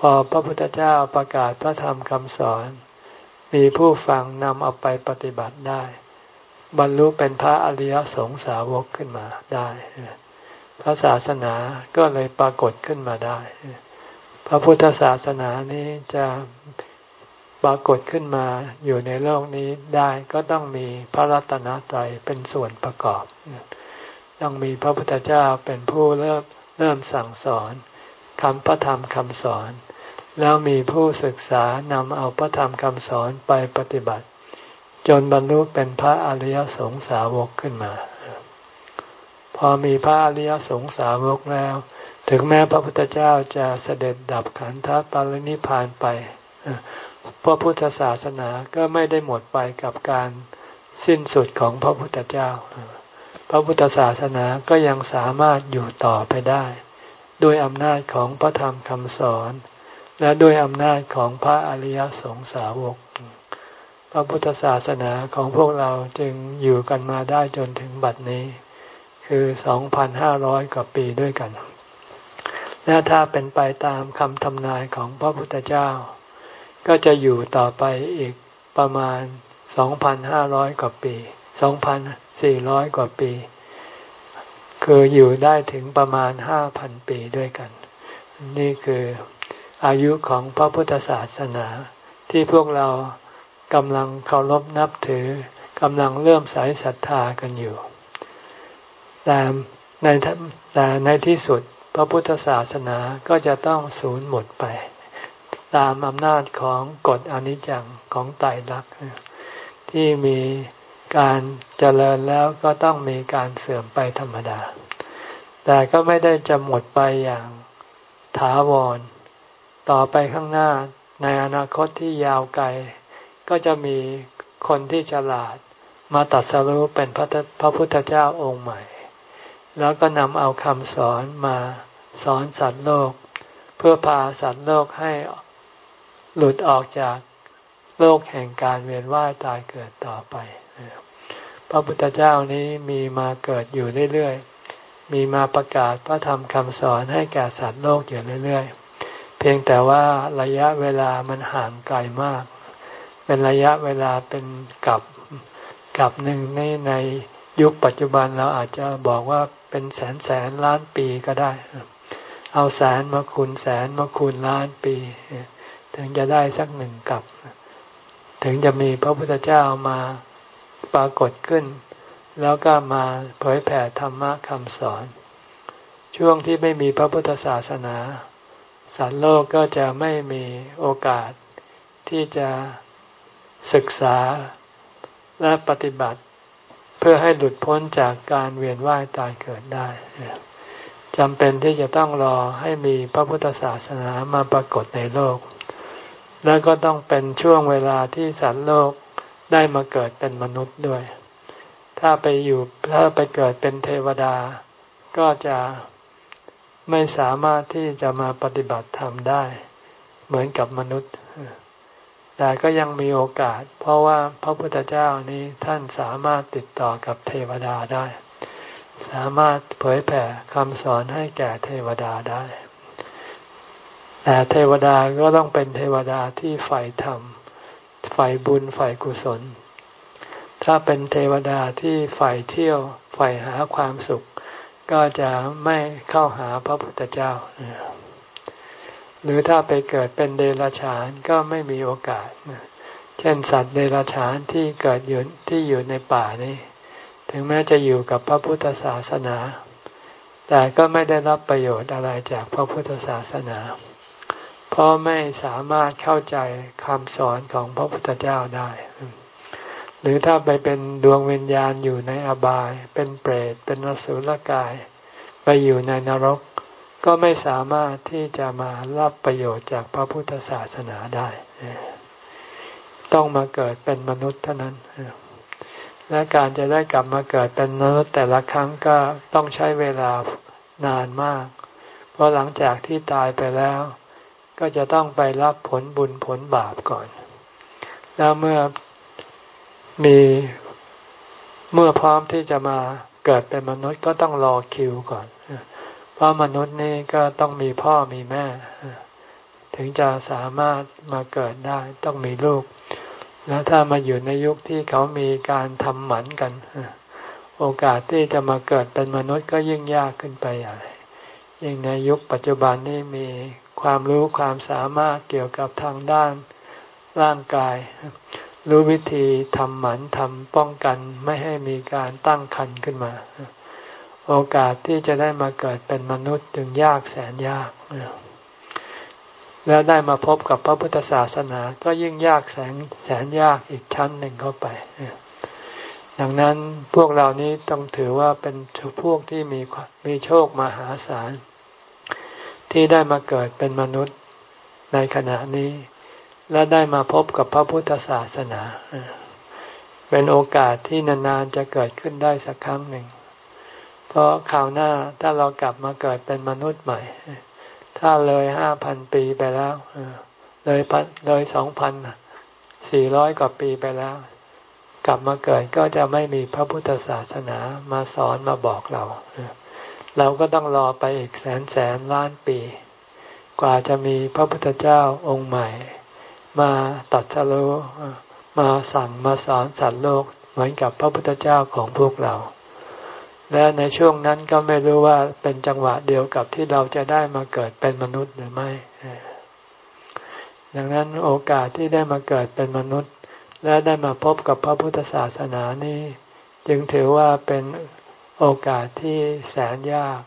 พอพระพุทธเจ้าประกาศพระธรรมคำสอน มีผู้ฟังนำเอาไปปฏิบัติได้ บรรลุเป็นพระอริยสงสาวกขึ้นมาได้ พระศาสนาก็เลยปรากฏขึ้นมาได้ พระพุทธศาสนานี้จะปรากฏขึ้นมาอยู่ในโลกนี้ได้ก็ต้องมีพระรัตนตรัยเป็นส่วนประกอบ ต้องมีพระพุทธเจ้าเป็นผู้เริ่มเริ่มสั่งสอนคำพระธรรมคำสอน แล้วมีผู้ศึกษานำเอาพระธรรมคำสอนไปปฏิบัติ จนบรรลุเป็นพระอริยสงสาวกขึ้นมา พอมีพระอริยสงสาวกแล้ว ถึงแม้พระพุทธเจ้าจะเสด็จดับขันธปรินิพานไปพระพุทธศาสนาก็ไม่ได้หมดไปกับการสิ้นสุดของพระพุทธเจ้า พระพุทธศาสนาก็ยังสามารถอยู่ต่อไปได้ ด้วยอำนาจของพระธรรมคำสอน และด้วยอำนาจของพระอริยสงสาวก พระพุทธศาสนาของพวกเราจึงอยู่กันมาได้จนถึงบัดนี้ คือ 2,500 กว่าปีด้วยกัน และถ้าเป็นไปตามคำทำนายของพระพุทธเจ้า ก็จะอยู่ต่อไปอีกประมาณ 2,500 กว่าปี 2,400 กว่าปี คืออยู่ได้ถึงประมาณ 5,000 ปีด้วยกัน นี่คือ อายุของพระพุทธศาสนา ที่พวกเรากำลังเคารพนับถือกำลังเริ่มสายศรัทธากันอยู่ แต่ในแต่ในที่สุดพระพุทธศาสนาก็จะต้องสูญหมดไป ตามอำนาจของกฎอนิจจังของไตรลักษณ์ที่มีการเจริญแล้วก็ต้องมีการเสื่อมไปธรรมดา แต่ก็ไม่ได้จะหมดไปอย่างถาวร ต่อไปข้างหน้าในอนาคตที่ยาวไกล ก็จะมีคนที่ฉลาดมาตัดสรุปเป็นพระพระพุทธเจ้าองค์ใหม่ แล้วก็นำเอาคำสอนมาสอนสัตว์โลก เพื่อพาสัตว์โลกให้หลุดออกจากโลกแห่งการเวียนว่ายตายเกิดต่อไป พระพุทธเจ้านี้มีมาเกิดอยู่เรื่อยๆ มีมาประกาศพระธรรมคำสอนให้แก่สัตว์โลกอยู่เรื่อยๆ เพียงแต่ว่าระยะเวลามันห่างไกลมาก เป็นระยะเวลาเป็นกับกับหนึ่งในในยุคปัจจุบันเราอาจจะบอกว่าเป็นแสนแสนล้านปีก็ได้ เอาแสนมาคูณแสนมาคูณล้านปี ถึงจะได้สักหนึ่งกับ ถึงจะมีพระพุทธเจ้ามาปรากฏขึ้น แล้วก็มาเผยแผ่ธรรมะคำสอน ช่วงที่ไม่มีพระพุทธศาสนา สัตว์โลกก็จะไม่มีโอกาสที่จะศึกษาและปฏิบัติเพื่อให้หลุดพ้นจากการเวียนว่ายตายเกิดได้จำเป็นที่จะต้องรอให้มีพระพุทธศาสนามาปรากฏในโลก แล้วก็ต้องเป็นช่วงเวลาที่สัตว์โลกได้มาเกิดเป็นมนุษย์ด้วย ถ้าไปอยู่ถ้าไปเกิดเป็นเทวดา ก็จะ ไม่สามารถที่จะมาปฏิบัติธรรมได้ เหมือนกับมนุษย์ แต่ก็ยังมีโอกาส เพราะว่าพระพุทธเจ้านี้ท่านสามารถติดต่อกับเทวดาได้ สามารถเผยแผ่คำสอนให้แก่เทวดาได้ แต่เทวดาก็ต้องเป็นเทวดาที่ใฝ่ธรรมใฝ่บุญใฝ่กุศล ถ้าเป็นเทวดาที่ใฝ่เที่ยวใฝ่หาความสุข ก็จะไม่เข้าหาพระพุทธเจ้า หรือถ้าไปเกิดเป็นเดรัจฉานก็ไม่มีโอกาส เช่นสัตว์เดรัจฉานที่เกิดอยู่ที่อยู่ในป่านี้ถึงแม้จะอยู่กับพระพุทธศาสนา แต่ก็ไม่ได้รับประโยชน์อะไรจากพระพุทธศาสนา เพราะไม่สามารถเข้าใจคำสอนของพระพุทธเจ้าได้ รือถ้าไปเป็นดวงวิญญาณอยู่ในอบาย เป็นเปรต เป็นนสุลกาย ไปอยู่ในนรก ก็ไม่สามารถที่จะมารับประโยชน์จากพระพุทธศาสนาได้ ต้องมาเกิดเป็นมนุษย์เท่านั้น และการจะได้กลับมาเกิดเป็นมนุษย์แต่ละครั้งก็ต้องใช้เวลานานมาก เพราะหลังจากที่ตายไปแล้ว ก็จะต้องไปรับผลบุญผลบาปก่อน แล้วเมื่อ มีเมื่อพร้อมที่จะมาเกิดเป็นมนุษย์ก็ต้องรอคิวก่อน เพราะมนุษย์นี่ก็ต้องมีพ่อมีแม่ ถึงจะสามารถมาเกิดได้ต้องมีลูก แล้วถ้ามาอยู่ในยุคที่เขามีการทำหมันกัน โอกาสที่จะมาเกิดเป็นมนุษย์ก็ยิ่งยากขึ้นไปใหญ่ยิ่งในยุคปัจจุบันนี้มีความรู้ความสามารถเกี่ยวกับทางด้านร่างกาย รู้วิธีทำหมันทำป้องกันไม่ให้มีการตั้งครรภ์ขึ้นมา โอกาสที่จะได้มาเกิดเป็นมนุษย์จึงยากแสนยาก แล้วได้มาพบกับพระพุทธศาสนาก็ยิ่งยากแสนแสนยากอีกชั้นหนึ่งเข้าไป ดังนั้นพวกเรานี้ต้องถือว่าเป็นพวกที่มีมีโชคมหาศาลที่ได้มาเกิดเป็นมนุษย์ในขณะนี้ และได้มาพบกับพระพุทธศาสนา เป็นโอกาสที่นานๆจะเกิดขึ้นได้สักครั้งหนึ่ง เพราะคราวหน้าถ้าเรากลับมาเกิดเป็นมนุษย์ใหม่ ถ้าเลยห้าพันปีไปแล้วเลยพันเลยสองพันสี่ร้อยกว่าปีไปแล้ว กลับมาเกิดก็จะไม่มีพระพุทธศาสนามาสอนมาบอกเรา เราก็ต้องรอไปอีกแสนแสนล้านปี กว่าจะมีพระพุทธเจ้าองค์ใหม่ มาตัดสโลมาสั่งมาสอนสัตว์โลกเหมือนกับพระพุทธเจ้าของพวกเรา และในช่วงนั้นก็ไม่รู้ว่าเป็นจังหวะเดียวกับที่เราจะได้มาเกิดเป็นมนุษย์หรือไม่ดังนั้นโอกาสที่ได้มาเกิดเป็นมนุษย์ และได้มาพบกับพระพุทธศาสนานี้ จึงถือว่าเป็นโอกาสที่แสนยาก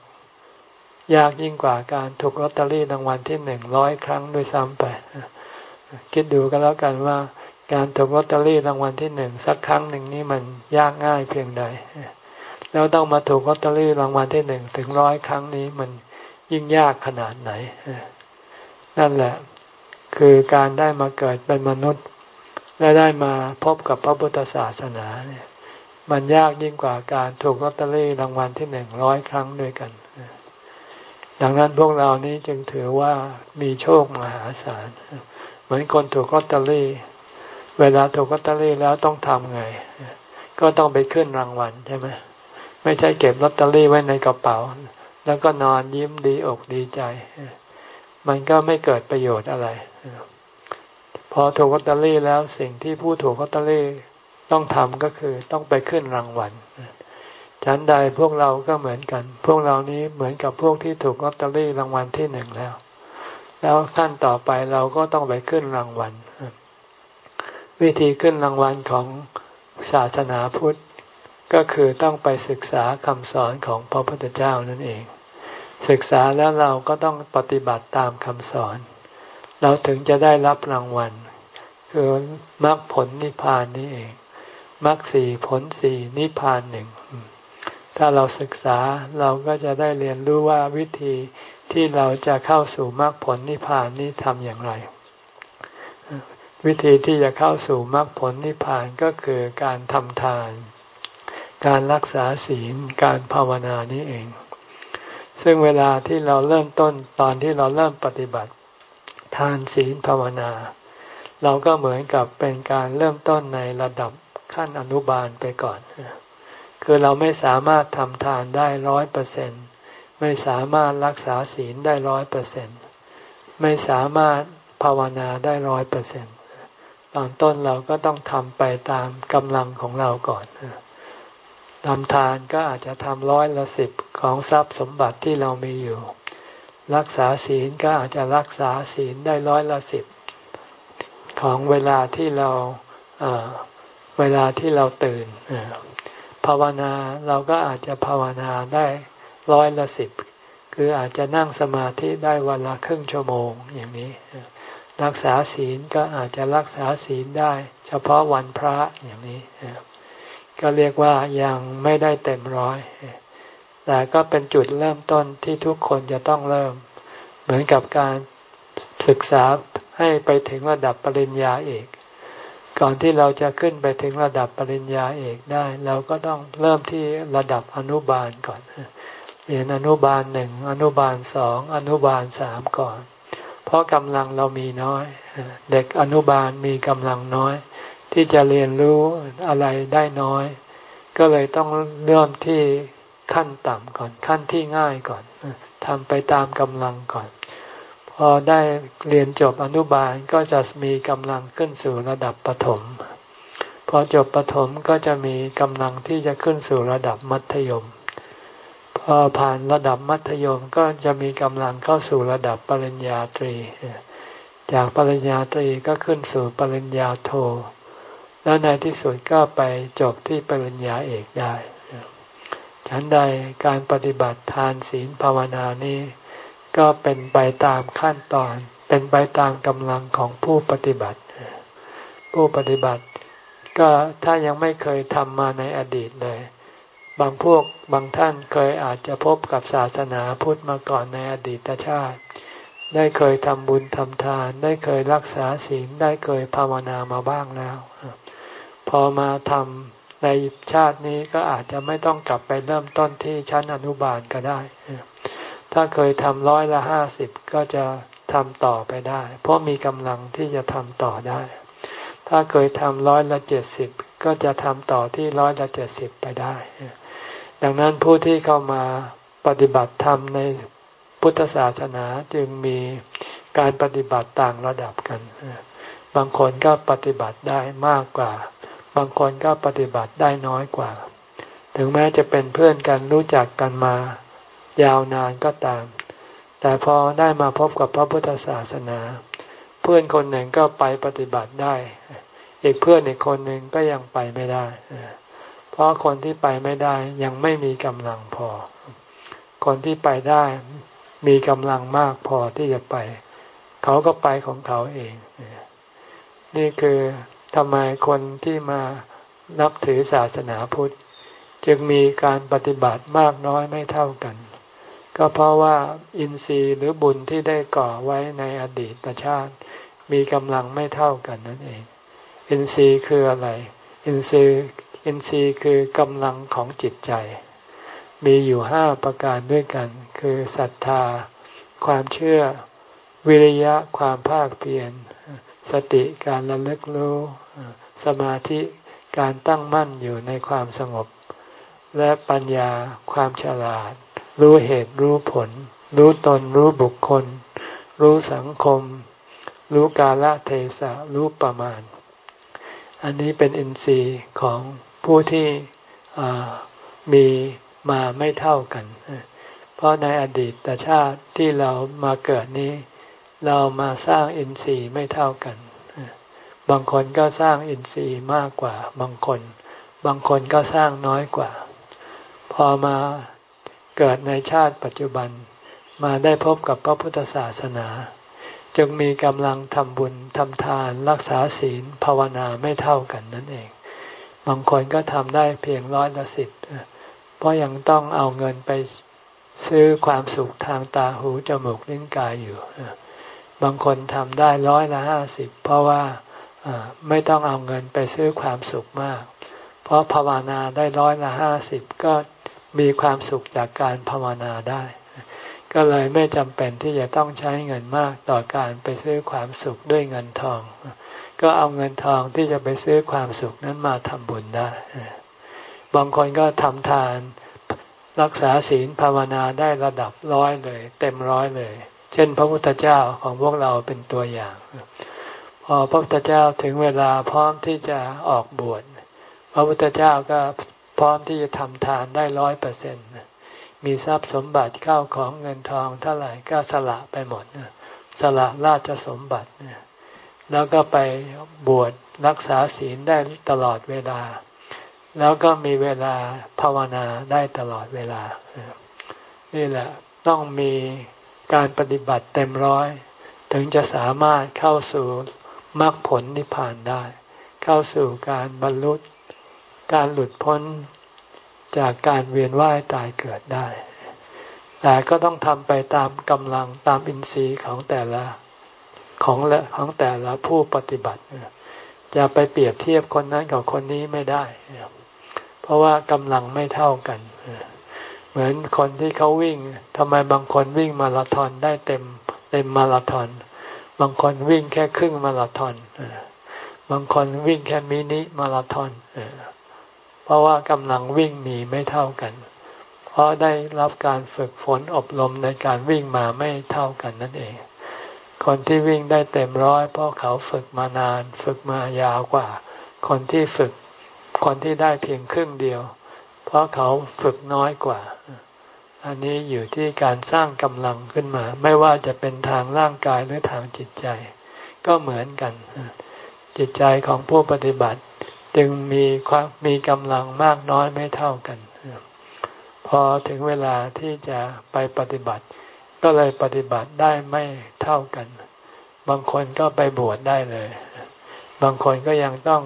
ยากยิ่งกว่าการถูกลอตเตอรี่รางวัลที่หนึ่งร้อยครั้งด้วยซ้ำไป คิดดูกันแล้วกันว่า การถูกลอตเตอรี่รางวัลที่หนึ่งสักครั้งหนึ่งนี่มันยากง่ายเพียงใด แล้วต้องมาถูกลอตเตอรี่รางวัลที่หนึ่งถึงร้อยครั้งนี้มันยิ่งยากขนาดไหน นั่นแหละ คือการได้มาเกิดเป็นมนุษย์ และได้มาพบกับพระพุทธศาสนาเนี่ยมันยากยิ่งกว่าการถูกลอตเตอรี่รางวัลที่หนึ่งร้อยครั้งด้วยกัน ดังนั้นพวกเรานี้จึงถือว่ามีโชคมหาศาล เหมือนคนถูกลอตเตอรี่ เวลาถูกลอตเตอรี่แล้วต้องทำไง ก็ต้องไปขึ้นรางวัลใช่ไหมไม่ใช่เก็บลอตเตอรี่ไว้ในกระเป๋า แล้วก็นอนยิ้มดีอกดีใจ มันก็ไม่เกิดประโยชน์อะไร พอถูกลอตเตอรี่แล้วสิ่งที่ผู้ถูกลอตเตอรี่ต้องทำก็คือต้องไปขึ้นรางวัลฉันใดพวกเราก็เหมือนกัน พวกเรานี้เหมือนกับพวกที่ถูกลอตเตอรี่รางวัลที่หนึ่งแล้ว แล้วขั้นต่อไปเราก็ต้องไปขึ้นรางวัล วิธีขึ้นรางวัลของศาสนาพุทธ ก็คือต้องไปศึกษาคำสอนของพระพุทธเจ้านั่นเอง ศึกษาแล้วเราก็ต้องปฏิบัติตามคำสอน เราถึงจะได้รับรางวัล คือมรรคผลนิพพานนี่เองมรรคสี่ผลสี่นิพพานหนึ่งถ้าเราศึกษาเราก็จะได้เรียนรู้ว่าวิธี ที่เราจะเข้าสู่มรรคผลนิพพานนี้ทำอย่างไร วิธีที่จะเข้าสู่มรรคผลนิพพานก็คือการทำทาน การรักษาศีลการภาวนานี้เอง ซึ่งเวลาที่เราเริ่มต้นตอนที่เราเริ่มปฏิบัติ ทานศีลภาวนา เราก็เหมือนกับเป็นการเริ่มต้นในระดับขั้นอนุบาลไปก่อน คือเราไม่สามารถทำทานได้ร้อยเปอร์เซ็นต์ ไม่สามารถรักษาศีลได้ร้อยเปอร์เซ็นไม่สามารถภาวนาได้ร้อยเปอร์เซ็นตอนต้นเราก็ต้องทำไปตามกำลังของเราก่อนทำทานก็อาจจะทำร้อยละสิบของทรัพย์สมบัติที่เรามีอยู่ รักษาศีลก็อาจจะรักษาศีลได้ร้อยละสิบของเวลาที่เราเวลาที่เราตื่นภาวนาเราก็อาจจะภาวนาได้ ร้อยละสิบคืออาจจะนั่งสมาธิได้วันละครึ่งชั่วโมงอย่างนี้ รักษาศีลก็อาจจะรักษาศีลได้ เฉพาะวันพระอย่างนี้ ก็เรียกว่ายังไม่ได้เต็มร้อย แต่ก็เป็นจุดเริ่มต้นที่ทุกคนจะต้องเริ่ม เหมือนกับการศึกษาให้ไปถึงระดับปริญญาเอกก่อนที่เราจะขึ้นไปถึงระดับปริญญาเอกได้ เราก็ต้องเริ่มที่ระดับอนุบาลก่อน เรียนอนุบาลหนึ่งอนุบาลสองอนุบาลสามก่อน เพราะกำลังเรามีน้อย เด็กอนุบาลมีกำลังน้อย ที่จะเรียนรู้อะไรได้น้อย ก็เลยต้องเริ่มที่ขั้นต่ำก่อนขั้นที่ง่ายก่อนทำไปตามกำลังก่อน พอได้เรียนจบอนุบาลก็จะมีกำลังขึ้นสู่ระดับปฐมพอจบปฐมก็จะมีกำลังที่จะขึ้นสู่ระดับมัธยม พอผ่านระดับมัธยมก็จะมีกำลังเข้าสู่ระดับปริญญาตรี จากปริญญาตรีก็ขึ้นสู่ปริญญาโท แล้วในที่สุดก็ไปจบที่ปริญญาเอกได้ฉันใดการปฏิบัติทานศีลภาวนานี้ก็เป็นไปตามขั้นตอน เป็นไปตามกำลังของผู้ปฏิบัติ ผู้ปฏิบัติ ก็ถ้ายังไม่เคยทำมาในอดีตเลย บางพวกบางท่านเคยอาจจะพบกับศาสนาพุทธมาก่อนในอดีตชาติ ได้เคยทำบุญทำทาน ได้เคยรักษาศีลได้เคยภาวนามาบ้างแล้ว พอมาทำในชาตินี้ก็อาจจะไม่ต้องกลับไปเริ่มต้นที่ชั้นอนุบาลก็ได้ ถ้าเคยทำร้อยละห้าสิบก็จะทำต่อไปได้ เพราะมีกำลังที่จะทำต่อได้ ถ้าเคยทำร้อยละเจ็ดสิบก็จะทำต่อที่ร้อยละเจ็ดสิบไปได้ ดังนั้นผู้ที่เข้ามาปฏิบัติธรรมในพุทธศาสนาจึงมีการปฏิบัติต่างระดับกัน บางคนก็ปฏิบัติได้มากกว่า บางคนก็ปฏิบัติได้น้อยกว่า ถึงแม้จะเป็นเพื่อนกันรู้จักกันมายาวนานก็ตาม แต่พอได้มาพบกับพระพุทธศาสนา เพื่อนคนหนึ่งก็ไปปฏิบัติได้ อีกเพื่อนอีกคนหนึ่งก็ยังไปไม่ได้ ราะคนที่ไปไม่ได้ยังไม่มีกำลังพอ คนที่ไปได้มีกำลังมากพอที่จะไป เขาก็ไปของเขาเอง นี่คือทำไมคนที่มานับถือศาสนาพุทธ จึงมีการปฏิบัติมากน้อยไม่เท่ากัน ก็เพราะว่าอินทรีย์หรือบุญที่ได้ก่อไว้ในอดีตชาติ มีกำลังไม่เท่ากันนั่นเอง อินทรีย์คืออะไร อินทรีย์ อินทรีย์คือกำลังของจิตใจ มีอยู่ห้าประการด้วยกัน คือศรัทธา ความเชื่อ วิริยะความภาคเพียรสติการระลึกรู้ สมาธิการตั้งมั่นอยู่ในความสงบ และปัญญาความฉลาด รู้เหตุรู้ผล รู้ตนรู้บุคคล รู้สังคม รู้กาลเทศะรู้ประมาณ อันนี้เป็นอินทรีย์ของ ผู้ที่มีมาไม่เท่ากัน เพราะในอดีตชาติที่เรามาเกิดนี้ เรามาสร้างอินทรีย์ไม่เท่ากัน บางคนก็สร้างอินทรีย์มากกว่า บางคน บางคนก็สร้างน้อยกว่า พอมาเกิดในชาติปัจจุบัน มาได้พบกับพระพุทธศาสนา จึงมีกำลังทำบุญทำทานรักษาศีลภาวนาไม่เท่ากันนั่นเอง บางคนก็ทำได้เพียงร้อยละสิบเพราะยังต้องเอาเงินไปซื้อความสุขทางตาหูจมูกลิ้นกายอยู่ บางคนทำได้ร้อยละห้าสิบเพราะว่าไม่ต้องเอาเงินไปซื้อความสุขมาก เพราะภาวนาได้ร้อยละห้าสิบก็มีความสุขจากการภาวนาได้ ก็เลยไม่จำเป็นที่จะต้องใช้เงินมากต่อการไปซื้อความสุขด้วยเงินทอง ก็เอาเงินทองที่จะไปซื้อความสุขนั้นมาทำบุญได้ บางคนก็ทำทานรักษาศีลภาวนาได้ระดับร้อยเลย เต็มร้อยเลย เช่น พระพุทธเจ้าของพวกเราเป็นตัวอย่าง พอพระพุทธเจ้าถึงเวลาพร้อมที่จะออกบวช พระพุทธเจ้าก็พร้อมที่จะทำทานได้ร้อยเปอร์เซ็นต์มีทรัพย์สมบัติเข้าของเงินทองเท่าไหร่ก็สละไปหมดสละราชสมบัติ แล้วก็ไปบวชรักษาศีลได้ตลอดเวลา แล้วก็มีเวลาภาวนาได้ตลอดเวลา นี่แหละต้องมีการปฏิบัติเต็มร้อย ถึงจะสามารถเข้าสู่มรรคผลนิพพานได้ เข้าสู่การบรรลุการหลุดพ้นจากการเวียนว่ายตายเกิดได้ แต่ก็ต้องทำไปตามกำลังตามอินทรีย์ของแต่ละ ของละของแต่ละผู้ปฏิบัติจะไปเปรียบเทียบคนนั้นกับคนนี้ไม่ได้ เพราะว่ากำลังไม่เท่ากัน เหมือนคนที่เขาวิ่งทำไมบางคนวิ่งมาราธอนได้เต็มเต็มมาราธอน บางคนวิ่งแค่ครึ่งมาราธอนบางคนวิ่งแค่มินิมาราธอนเพราะว่ากำลังวิ่งหนีไม่เท่ากัน เพราะได้รับการฝึกฝนอบรมในการวิ่งมาไม่เท่ากันนั่นเอง คนที่วิ่งได้เต็มร้อยเพราะเขาฝึกมานาน ฝึกมายาวกว่า คนที่ฝึก คนที่ได้เพียงครึ่งเดียว เพราะเขาฝึกน้อยกว่า อันนี้อยู่ที่การสร้างกำลังขึ้นมา ไม่ว่าจะเป็นทางร่างกายหรือทางจิตใจ ก็เหมือนกัน จิตใจของผู้ปฏิบัติ จึงมีความมีกำลังมากน้อยไม่เท่ากัน พอถึงเวลาที่จะไปปฏิบัติ ก็เลยปฏิบัติได้ไม่ เท่ากัน บางคนก็ไปบวชได้เลย บางคนก็ยังต้อง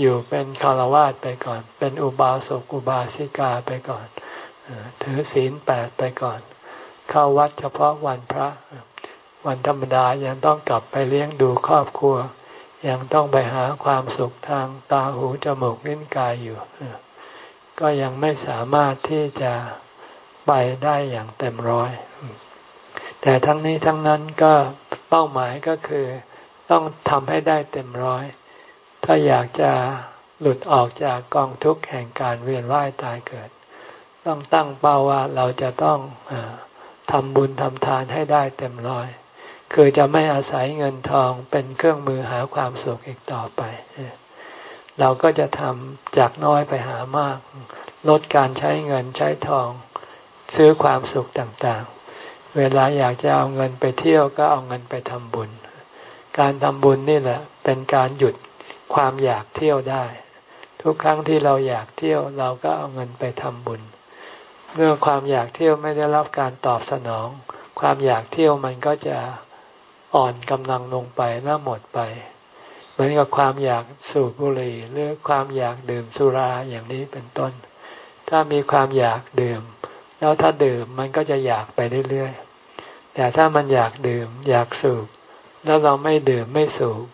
อยู่เป็นคารวาสไปก่อน เป็นอุบาสกอุบาสิกาไปก่อนถือศีลแปดไปก่อน เข้าวัดเฉพาะวันพระ วันธรรมดายังต้องกลับไปเลี้ยงดูครอบครัว ยังต้องไปหาความสุขทางตาหูจมูกลิ้นกายอยู่ ก็ยังไม่สามารถที่จะไปได้อย่างเต็มร้อย แต่ทั้งนี้ทั้งนั้นก็เป้าหมายก็คือต้องทำให้ได้เต็มร้อย ถ้าอยากจะหลุดออกจากกองทุกข์แห่งการเวียนว่ายตายเกิด ต้องตั้งเป้าว่าเราจะต้องอทำบุญทำทานให้ได้เต็มร้อย คือจะไม่อาศัยเงินทองเป็นเครื่องมือหาความสุขอีกต่อไป เราก็จะทำจากน้อยไปหามาก ลดการใช้เงินใช้ทอง ซื้อความสุขต่าง เวลาอยากจะเอาเงินไปเที่ยวก็เอาเงินไปทำบุญ การทำบุญนี่แหละ เป็นการหยุดความอยากเที่ยวได้ ทุกครั้งที่เราอยากเที่ยวเราก็เอาเงินไปทำบุญ เมื่อความอยากเที่ยวไม่ได้รับการตอบสนอง ความอยากเที่ยวมันก็จะอ่อนกำลังลงไปและหมดไป เหมือนกับความอยากสูบบุหรี่หรือความอยากดื่มสุราอย่างนี้เป็นต้น ถ้ามีความอยากดื่ม แล้วถ้าดื่มมันก็จะอยากไปเรื่อยๆ แต่ถ้ามันอยากดื่ม อยากสูบ แล้วเราไม่ดื่มไม่สูบ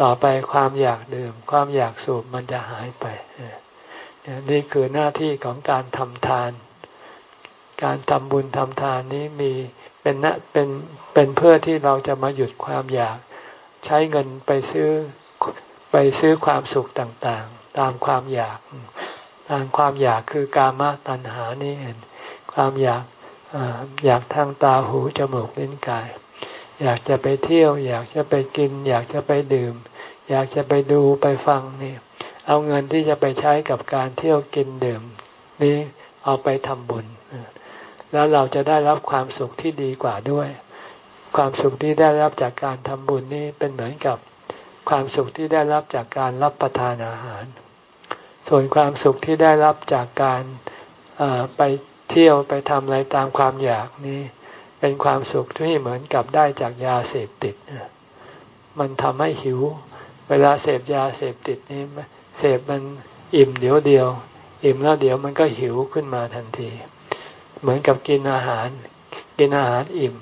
ต่อไปความอยากดื่ม ความอยากสูบมันจะหายไป นี่คือหน้าที่ของการทำทาน การทำบุญทำทานนี้มีเป็นนะเป็นเป็นเพื่อที่เราจะมาหยุดความอยาก ใช้เงินไปซื้อไปซื้อความสุขต่างๆ ตามความอยาก ตามความอยากคือ กามตัณหานี่เองความอยาก อยากทางตาหูจมูกลิ้นกาย อยากจะไปเที่ยว อยากจะไปกิน อยากจะไปดื่ม อยากจะไปดูไปฟังนี่เอาเงินที่จะไปใช้กับการเที่ยวกินดื่ม นี้เอาไปทำบุญ แล้วเราจะได้รับความสุขที่ดีกว่าด้วย ความสุขที่ได้รับจากการทำบุญนี่เป็นเหมือนกับความสุขที่ได้รับจากการรับประทานอาหาร ส่วนความสุขที่ได้รับจากการไป เที่ยวไปทำอะไรตามความอยากนี่เป็นความสุขที่เหมือนกับได้จากยาเสพติด มันทำให้หิว เวลาเสพยาเสพติดนี่เสพมันอิ่มเดี๋ยวเดียว อิ่มแล้วเดี๋ยวมันก็หิวขึ้นมาทันที เหมือนกับกินอาหาร กินอาหารอิ่ม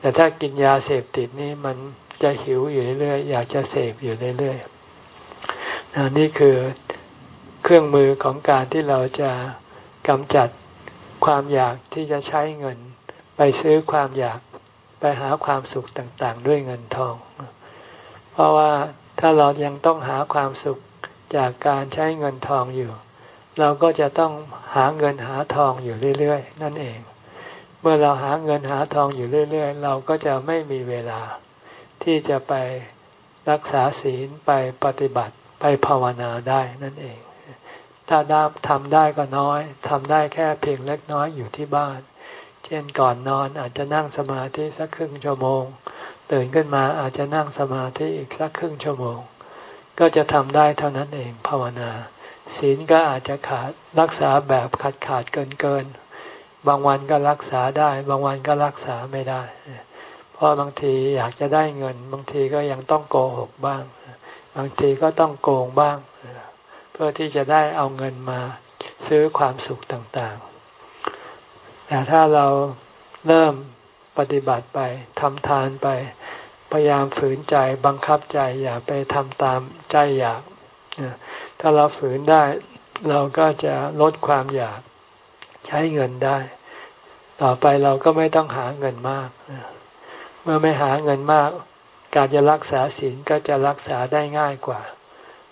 แต่ถ้ากินยาเสพติดนี่มันจะหิวอยู่เรื่อยๆอยากจะเสพอยู่เรื่อยๆนี่คือเครื่องมือของการที่เราจะกำจัด ความอยากที่จะใช้เงิน ไปซื้อความอยากไปหาความสุขต่างๆ ด้วยเงินทอง เพราะว่าถ้าเรายังต้องหาความสุขจากการใช้เงินทองอยู่ เราก็จะต้องหาเงินหาทองอยู่เรื่อยๆ นั่นเอง เมื่อเราหาเงินหาทองอยู่เรื่อย ๆ เราก็จะไม่มีเวลา ที่จะไปรักษาศีลไปปฏิบัติไปภาวนาได้นั่นเอง ถ้าได้ทำได้ก็น้อยทำได้แค่เพียงเล็กน้อยอยู่ที่บ้าน เช่นก่อนนอนอาจจะนั่งสมาธิสักครึ่งชั่วโมง ตื่นขึ้นมาอาจจะนั่งสมาธิอีกสักครึ่งชั่วโมง ก็จะทำได้เท่านั้นเองภาวนา ศีลก็อาจจะขาดรักษาแบบขาดขาดเกินเกิน บางวันก็รักษาได้ บางวันก็รักษาไม่ได้เพราะบางทีอยากจะได้เงิน บางทีก็ยังต้องโกหกบ้าง บางทีก็ต้องโกงบ้าง เพื่อที่จะได้เอาเงินมาซื้อความสุขต่างๆ แต่ถ้าเราเริ่มปฏิบัติไปทำทานไป พยายามฝืนใจบังคับใจอย่าไปทำตามใจอยาก ถ้าเราฝืนได้เราก็จะลดความอยากใช้เงินได้ ต่อไปเราก็ไม่ต้องหาเงินมาก เมื่อไม่หาเงินมาก การจะรักษาศีลก็จะรักษาได้ง่ายกว่า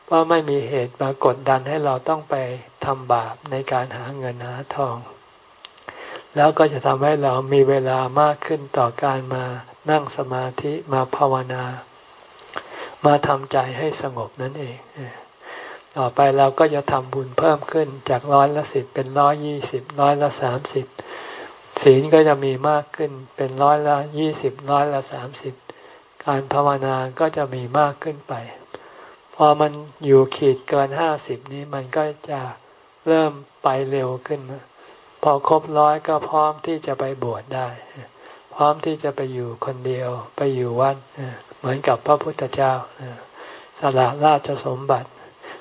เพราะไม่มีเหตุมากดดันให้เราต้องไปทำบาปในการหาเงินหาทอง แล้วก็จะทำให้เรามีเวลามากขึ้นต่อการมานั่งสมาธิมาภาวนา มาทำใจให้สงบนั่นเอง ต่อไปเราก็จะทำบุญเพิ่มขึ้นจากร้อยละสิบเป็นร้อยยี่สิบร้อยละสามสิบศีลก็จะมีมากขึ้นเป็นร้อยละยี่สิบร้อยละสามสิบการภาวนาก็จะมีมากขึ้นไป พอมันอยู่ขีดเกินห้าสิบนี้มันก็จะเริ่มไปเร็วขึ้น พอครบร้อยก็พร้อมที่จะไปบวชได้ พร้อมที่จะไปอยู่คนเดียวไปอยู่วัดเหมือนกับพระพุทธเจ้าสละราชสมบัติ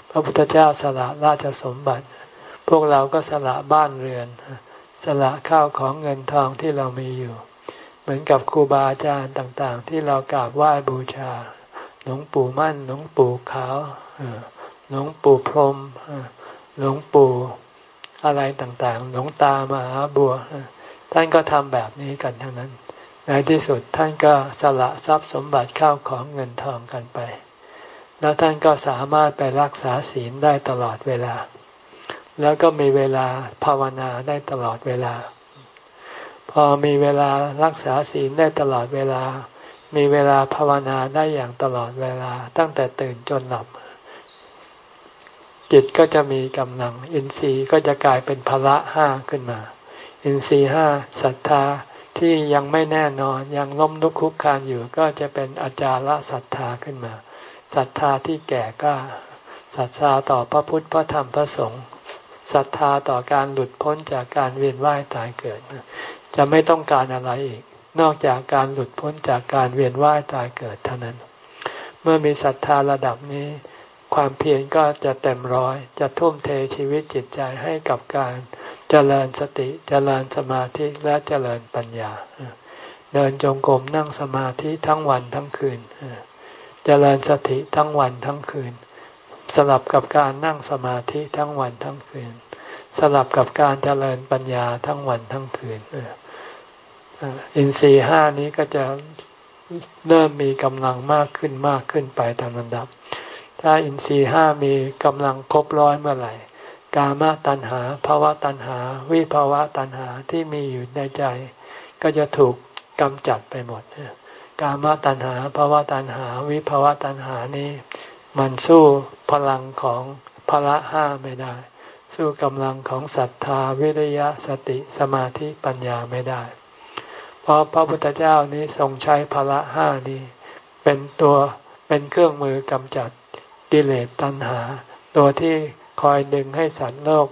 พระพุทธเจ้าสละราชสมบัติ พวกเราก็สละบ้านเรือน สละข้าวของเงินทองที่เรามีอยู่ เหมือนกับครูบาอาจารย์ต่างๆ ที่เรากราบไหว้บูชา หลวงปู่มั่น หลวงปู่ขาวหลวงปู่พรมหลวงปู่อะไรต่างๆ หลวงตามหาบัว ท่านก็ทำแบบนี้กันทั้งนั้น ในที่สุดท่านก็สละทรัพย์สมบัติข้าวของเงินทองกันไป แล้วท่านก็สามารถไปรักษาศีลได้ตลอดเวลา แล้วก็มีเวลาภาวนาได้ตลอดเวลา พอมีเวลารักษาศีลได้ตลอดเวลา มีเวลาภาวนาได้อย่างตลอดเวลาตั้งแต่ตื่นจนหลับ จิตก็จะมีกำลัง อินทรีย์ก็จะกลายเป็นพละห้าขึ้นมา อินทรีย์ห้าศรัทธาที่ยังไม่แน่นอนยังล้มลุกคุกคานอยู่ก็จะเป็นอาจารละศรัทธาขึ้นมาศรัทธาที่แก่ก็ศรัทธาต่อพระพุทธพระธรรมพระสงฆ์ศรัทธาต่อการหลุดพ้นจากการเวียนว่ายตายเกิด จะไม่ต้องการอะไรอีก นอกจากการหลุดพ้นจากการเวียนว่ายตายเกิดเท่านั้น เมื่อมีศรัทธาระดับนี้ ความเพียรก็จะเต็มร้อย จะทุ่มเทชีวิตจิตใจให้กับการเจริญสติเจริญสมาธิและเจริญปัญญา เดินจงกรมนั่งสมาธิทั้งวันทั้งคืนเจริญสติทั้งวันทั้งคืน สลับกับการนั่งสมาธิทั้งวันทั้งคืน สลับกับการเจริญปัญญาทั้งวันทั้งคืน อินทรีห้านี้ก็จะเริ่มมีกำลังมากขึ้นมากขึ้นไปตามลำดับ ถ้าอินทรีห้ามีกำลังครบร้อยเมื่อไหร่ กามตัณหาภาวะตัณหา วิภาวะตัณหาที่มีอยู่ในใจ ก็จะถูกกำจัดไปหมด กามตัณหาภาวะตัณหา วิภาวะตัณหานี้ มันสู้พลังของพละห้าไม่ได้ สู้กำลังของศรัทธาวิริยะสติสมาธิปัญญาไม่ได้ เพราะพระพุทธเจ้านี้ทรงใช้พละห้านี้เป็นตัวเป็นเครื่องมือกำจัดกิเลสตัณหา ตัวที่คอยดึงให้สัตว์โลก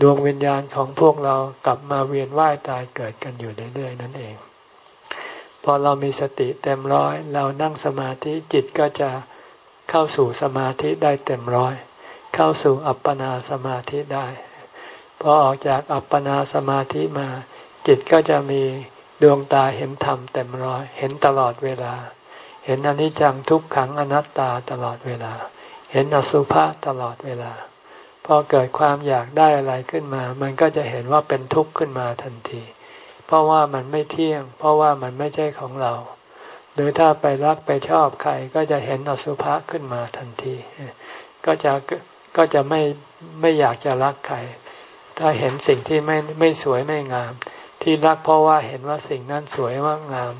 ดวงวิญญาณของพวกเรากลับมาเวียนว่ายตายเกิดกันอยู่เรื่อยๆนั่นเอง พอเรามีสติเต็มร้อย เรานั่งสมาธิจิตก็จะเข้าสู่สมาธิได้เต็มร้อย เข้าสู่อัปปนาสมาธิได้พอออกจากอัปปนาสมาธิมา จิตก็จะมี ดวงตาเห็นธรรมเต็มร้อย เห็นตลอดเวลา เห็นอนิจจังทุกขังอนัตตาตลอดเวลา เห็นอสุภะตลอดเวลา พอเกิดความอยากได้อะไรขึ้นมา มันก็จะเห็นว่าเป็นทุกข์ขึ้นมาทันที เพราะว่ามันไม่เที่ยง เพราะว่ามันไม่ใช่ของเรา หรือถ้าไปรักไปชอบใครก็จะเห็นอสุภะขึ้นมาทันที ก็จะก็จะไม่ไม่อยากจะรักใคร ถ้าเห็นสิ่งที่ไม่ไม่สวยไม่งาม ที่รักเพราะว่าเห็นว่าสิ่งนั้นสวยว่างาม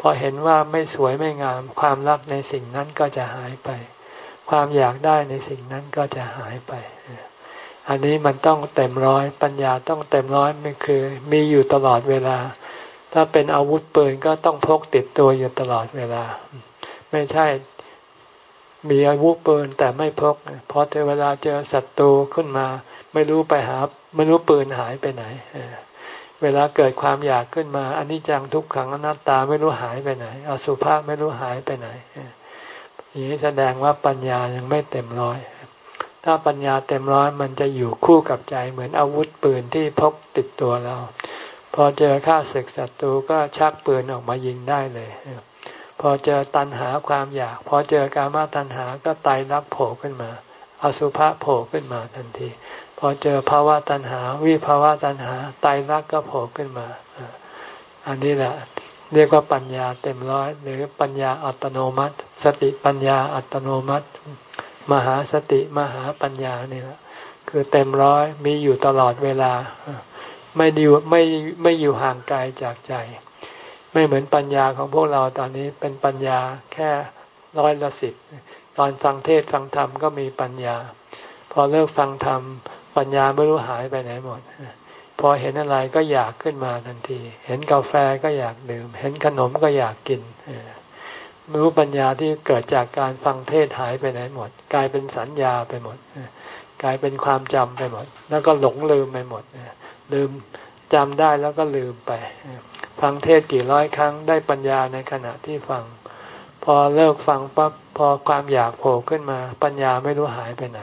พอเห็นว่าไม่สวยไม่งาม ความรักในสิ่งนั้นก็จะหายไป ความอยากได้ในสิ่งนั้นก็จะหายไป อันนี้มันต้องเต็มร้อยปัญญาต้องเต็มร้อยไม่คือ มีอยู่ตลอดเวลา ถ้าเป็นอาวุธปืนก็ต้องพกติดตัวอยู่ตลอดเวลา ไม่ใช่มีอาวุธปืนแต่ไม่พกพอเวลาเจอศัตรูขึ้นมา ไม่รู้ไปหา ไม่รู้ปืนหายไปไหน เวลาเกิดความอยากขึ้นมาอันนี้จังทุกขังอนัตตาไม่รู้หายไปไหนอสุภะไม่รู้หายไปไหนอย่างนี้แสดงว่าปัญญายังไม่เต็มร้อย ถ้าปัญญาเต็มร้อยมันจะอยู่คู่กับใจเหมือนอาวุธปืนที่พกติดตัวเรา พอเจอข้าศึกศัตรูก็ชักปืนออกมายิงได้เลย พอเจอตัณหาความอยาก พอเจอกามาตัณหาก็ไตรักโผล่ขึ้นมา อสุภะโผล่ขึ้นมาทันที อเจอภาวะตัณหา วิภาวะตัณหาไตรักก็โผล่ขึ้นมา อันนี้แหละ เรียกว่าปัญญาเต็มร้อยหรือปัญญาอัตโนมัติ สติปัญญาอัตโนมัติ มหาสติมหาปัญญานี่แหละคือเต็มร้อยมีอยู่ตลอดเวลา ไม่ดิวไม่ไม่อยู่ห่างไกลจากใจ ไม่เหมือนปัญญาของพวกเราตอนนี้เป็นปัญญาแค่ร้อยละสิบตอนฟังเทศฟังธรรมก็มีปัญญา พอเลิกฟังธรรม ปัญญาไม่รู้หายไปไหนหมด พอเห็นอะไรก็อยากขึ้นมาทันที เห็นกาแฟก็อยากดื่ม เห็นขนมก็อยากกินรู้ปัญญาที่เกิดจากการฟังเทศหายไปไหนหมด กลายเป็นสัญญาไปหมดกลายเป็นความจำไปหมด แล้วก็หลงลืมไปหมดลืมจำได้แล้วก็ลืมไป ฟังเทศกี่ร้อยครั้งได้ปัญญาในขณะที่ฟัง พอเลิกฟังปั๊บพอความอยากโผล่ขึ้นมา ปัญญาไม่รู้หายไปไหน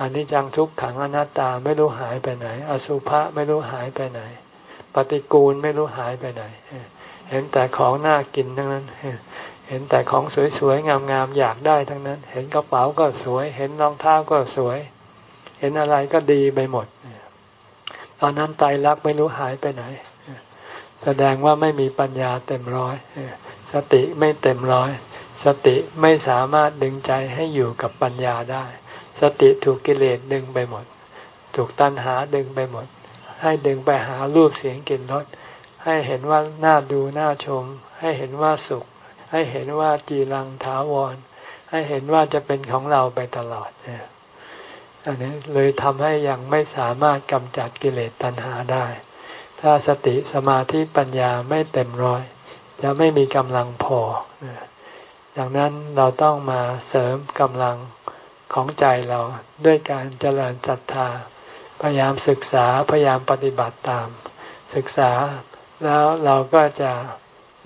อันนี้จังทุกขังอนัตตาไม่รู้หายไปไหน อสุภะไม่รู้หายไปไหน ปฏิกูลไม่รู้หายไปไหน เห็นแต่ของน่ากินทั้งนั้น เห็นแต่ของสวยๆงามๆอยากได้ทั้งนั้น เห็นกระเป๋าก็สวย เห็นรองเท้าก็สวย เห็นอะไรก็ดีไปหมด ตอนนั้นไตรักไม่รู้หายไปไหน แสดงว่าไม่มีปัญญาเต็มร้อย สติไม่เต็มร้อย สติไม่สามารถดึงใจให้อยู่กับปัญญาได้ สติถูกกิเลสดึงไปหมด ถูกตัณหาดึงไปหมด ให้ดึงไปหารูปเสียงกลิ่นรสให้เห็นว่าน่าดูน่าชม ให้เห็นว่าสุข ให้เห็นว่าจีรังถาวร ให้เห็นว่าจะเป็นของเราไปตลอดอันนี้เลยทำให้ยังไม่สามารถกำจัดกิเลสตัณหาได้ ถ้าสติสมาธิปัญญาไม่เต็มร้อยจะไม่มีกำลังพอดังนั้นเราต้องมาเสริมกำลัง ของใจเราด้วยการเจริญศรัทธา พยายามศึกษาพยายามปฏิบัติตาม ศึกษาแล้วเราก็จะ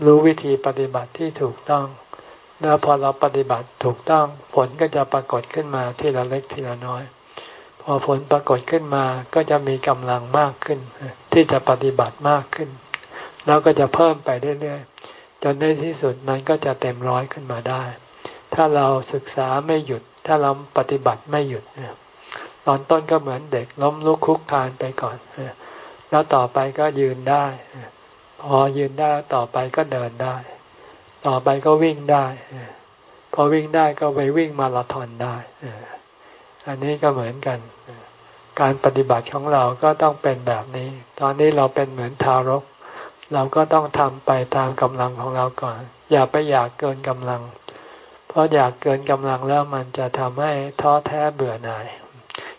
รู้วิธีปฏิบัติที่ถูกต้อง แล้วพอเราปฏิบัติถูกต้อง ผลก็จะปรากฏขึ้นมาทีละเล็กทีละน้อย พอผลปรากฏขึ้นมาก็จะมีกำลังมากขึ้น ที่จะปฏิบัติมากขึ้น แล้วก็จะเพิ่มไปเรื่อยๆจนในที่สุดมันก็จะเต็มร้อยขึ้นมาได้ ถ้าเราศึกษาไม่หยุด ถ้าเราปฏิบัติไม่หยุดตอนต้นก็เหมือนเด็กล้มลุกคุกคานไปก่อนแล้วต่อไปก็ยืนได้ พอยืนได้ต่อไปก็เดินได้ ต่อไปก็วิ่งได้พอวิ่งได้ก็ไปวิ่งมาราธอนได้อันนี้ก็เหมือนกัน การปฏิบัติของเราก็ต้องเป็นแบบนี้ ตอนนี้เราเป็นเหมือนทารก เราก็ต้องทำไปตามกำลังของเราก่อน อย่าไปอยากเกินกำลัง เพราะอยากเกินกำลังแล้วมันจะทำให้ท้อแท้เบื่อหน่าย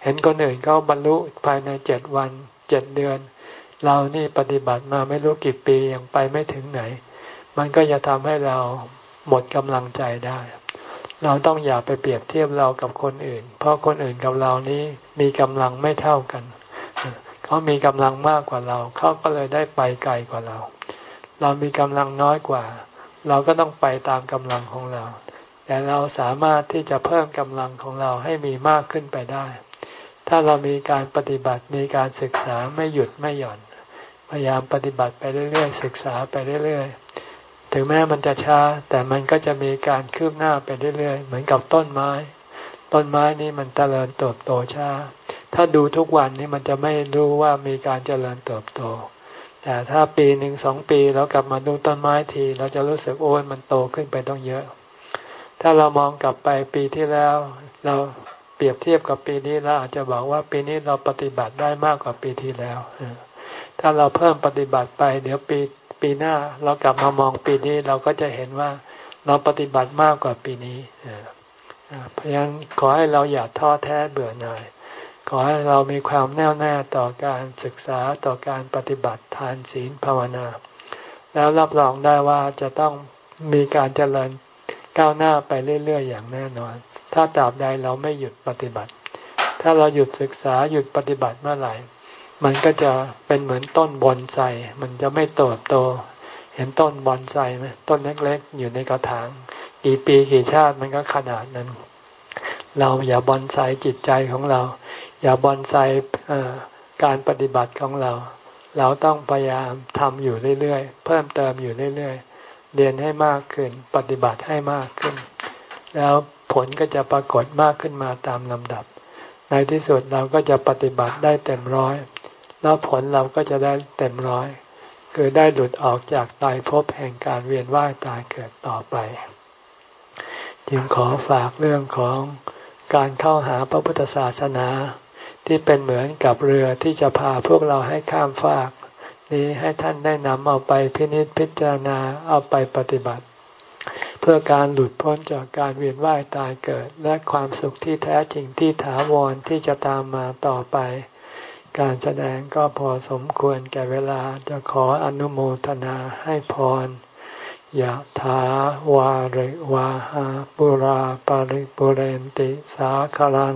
เห็นคนอื่นเขาบรรลุภายในเจ็ดวันเจ็ดเดือน เรานี่ปฏิบัติมาไม่รู้กี่ปียังไปไม่ถึงไหน มันก็จะทำให้เราหมดกำลังใจได้ เราต้องอย่าไปเปรียบเทียบเรากับคนอื่น เพราะคนอื่นกับเรานี้มีกำลังไม่เท่ากัน เขามีกำลังมากกว่าเรา เขาก็เลยได้ไปไกลกว่าเรา เรามีกำลังน้อยกว่า เราก็ต้องไปตามกำลังของเรา แต่เราสามารถที่จะเพิ่มกำลังของเราให้มีมากขึ้นไปได้ ถ้าเรามีการปฏิบัติมีการศึกษาไม่หยุดไม่หย่อน พยายามปฏิบัติไปเรื่อยๆ ศึกษาไปเรื่อยๆ ถึงแม้มันจะช้า แต่มันก็จะมีการคืบหน้าไปเรื่อยๆ เหมือนกับต้นไม้ ต้นไม้นี้มันเจริญเติบโตช้า ถ้าดูทุกวันนี้มันจะไม่รู้ว่ามีการเจริญเติบโต แต่ถ้าปีหนึ่งสองปีแล้วกลับมาดูต้นไม้ที เราจะรู้สึกโอ้ยมันโตขึ้นไปต้องเยอะ ถ้าเรามองกลับไปปีที่แล้ว เราเปรียบเทียบกับปีนี้เราอาจจะบอกว่าปีนี้เราปฏิบัติได้มากกว่าปีที่แล้วถ้าเราเพิ่มปฏิบัติไป เดี๋ยวปีปีหน้าเรากลับมามองปีนี้เราก็จะเห็นว่าเราปฏิบัติมากกว่าปีนี้เพราะฉะนั้นขอให้เราอย่าท้อแท้เบื่อหน่าย ขอให้เรามีความแน่วแน่ต่อการศึกษาต่อการปฏิบัติทานศีลภาวนา แล้วรับรองได้ว่าจะต้องมีการเจริญ ก้าวหน้าไปเรื่อยๆอย่างแน่นอน ถ้าตราบใดเราไม่หยุดปฏิบัติ ถ้าเราหยุดศึกษาหยุดปฏิบัติเมื่อไหร่ มันก็จะเป็นเหมือนต้นบอนไซมันจะไม่โตโต เห็นต้นบอนไซไหมต้นเล็กๆอยู่ในกระถางกี่ปีกี่ชาติมันก็ขนาดนั้น เราอย่าบอนไซจิตใจของเรา อย่าบอนไซการปฏิบัติของเรา เราต้องพยายามทำอยู่เรื่อยๆ เพิ่มเติมอยู่เรื่อยๆ เรียนให้มากขึ้น ปฏิบัติให้มากขึ้น แล้วผลก็จะปรากฏมากขึ้นมาตามลำดับ ในที่สุดเราก็จะปฏิบัติได้เต็มร้อย แล้วผลเราก็จะได้เต็มร้อย คือได้หลุดออกจากตายภพแห่งการเวียนว่ายตายเกิดต่อไป จึงขอฝากเรื่องของการเข้าหาพระพุทธศาสนา ที่เป็นเหมือนกับเรือที่จะพาพวกเราให้ข้ามฟาก นี้ให้ท่านได้นำเอาไปพินิจพิจารณาเอาไปปฏิบัติ เพื่อการหลุดพ้นจากการเวียนว่ายตายเกิด และความสุขที่แท้จริงที่ถาวรที่จะตามมาต่อไป การแสดงก็พอสมควรแก่เวลาจะขออนุโมทนาให้พรยะถาวาริวาหาปุราปาริปุเรนติสาคลัง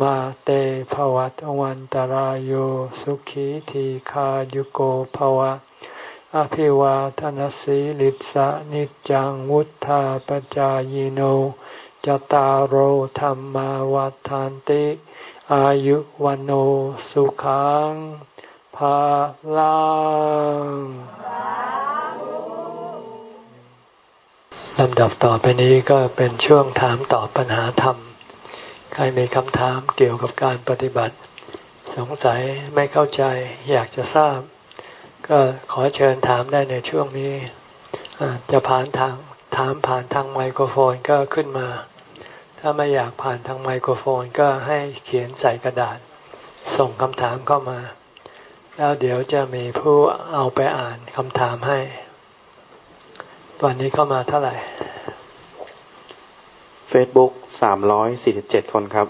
มาเตภวัตวันตารโยสุขีทีขายุโกภวะ อภิวาทนสีลิสะนิจังวุธาปจายโนจตารโหธรรมวาทานติ อายุวันโอสุขังภาลังลำดับต่อไปนี้ก็เป็นช่วงถามตอบปัญหาธรรม ครมีคำถามเกี่ยวกับการปฏิบัติ สงสัยไม่เข้าใจอยากจะทราบ ก็ขอเชิญถามได้ในช่วงนี้จะผ่านทางถามผ่านทางไมโครโฟนก็ขึ้นมา ถ้าไม่อยากผ่านทางไมโครโฟนก็ให้เขียนใส่กระดาษ ส่งคำถามเข้ามา แล้วเดี๋ยวจะมีผู้เอาไปอ่านคำถามให้ วันนี้เข้ามาเท่าไหร่ Facebook 347 คนครับ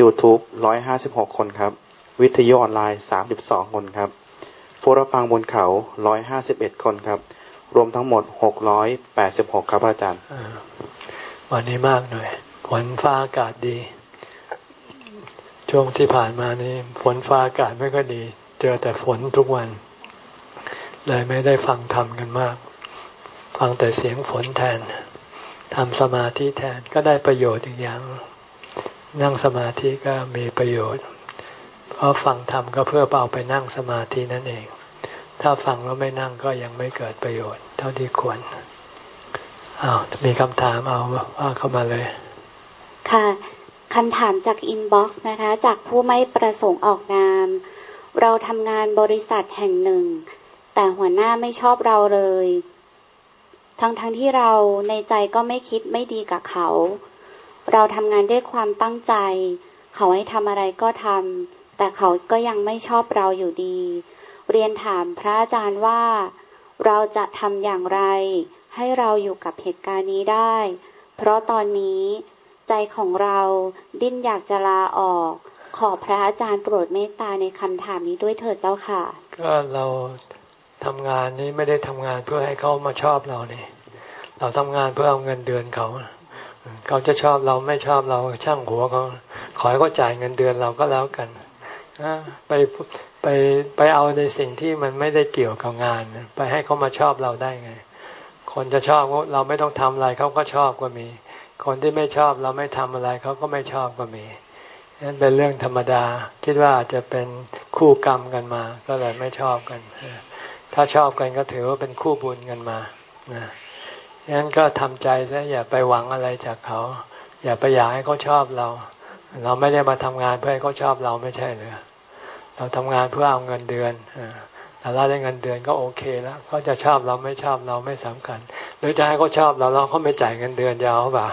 YouTube 156 คนครับ วิทยุออนไลน์ 32 คนครับผู้รับฟังบนเขาร้อยห้าสิบเอ็ดคนครับ รวมทั้งหมดหกร้อยแปดสิบหกครับอาจารย์ วันนี้มากหน่อยฝนฟ้าอากาศดี ช่วงที่ผ่านมานี่ฝนฟ้าอากาศไม่ก็ดี เจอแต่ฝนทุกวัน เลยไม่ได้ฟังธรรมกันมาก ฟังแต่เสียงฝนแทน ทำสมาธิแทนก็ได้ประโยชน์อีกอย่าง นั่งสมาธิก็มีประโยชน์ เพราะฟังธรรมก็เพื่อเอาไปนั่งสมาธินั่นเอง ถ้าฟังแล้วไม่นั่งก็ยังไม่เกิดประโยชน์ เท่าที่ควรอ้าวมีคำถามเอาว่าเข้ามาเลย ค่ะคำถามจาก inbox นะคะ จากผู้ไม่ประสงค์ออกนาม เราทำงานบริษัทแห่งหนึ่ง แต่หัวหน้าไม่ชอบเราเลย ทั้งทั้งที่เราในใจก็ไม่คิดไม่ดีกับเขา เราทำงานด้วยความตั้งใจ เขาให้ทำอะไรก็ทำแต่เขาก็ยังไม่ชอบเราอยู่ดี เรียนถามพระอาจารย์ว่า เราจะทำอย่างไร ให้เราอยู่กับเหตุการณ์นี้ได้ เพราะตอนนี้ใจของเราดิ้นอยากจะลาออก ขอพระอาจารย์โปรดเมตตาในคำถามนี้ด้วยเถิดเจ้าค่ะ ก็เรา ทำงานนี้ไม่ได้ทำงานเพื่อให้เขามาชอบเราเนี่ยเราทำงานเพื่อเอาเงินเดือนเขา เขาจะชอบเราไม่ชอบเราช่างหัวเขาขอให้เขาจ่ายเงินเดือนเราก็แล้วกันไปไปไปเอาในสิ่งที่มันไม่ได้เกี่ยวกับงาน ไปให้เขามาชอบเราได้ไง คนจะชอบเราไม่ต้องทำอะไรเขาก็ชอบก็มี คนที่ไม่ชอบเราไม่ทำอะไรเขาก็ไม่ชอบก็มีนั่นเป็นเรื่องธรรมดา คิดว่าอาจจะเป็นคู่กรรมกันมา ก็เลยไม่ชอบกัน ถ้าชอบกันก็ถือว่าเป็นคู่บุญกันมางั้นก็ทำใจซะอย่าไปหวังอะไรจากเขา อย่าไปอยากให้เขาชอบเรา เราไม่ได้มาทำงานเพื่อให้เขาชอบเราไม่ใช่เลยเราทำงานเพื่อเอาเงินเดือนแต่เราได้เงินเดือนก็โอเคแล้วเขาจะชอบเราไม่ชอบเราไม่สำคัญ หรือจะให้เขาชอบเราเราเขาไม่จ่ายเงินเดือนยาวเปล่า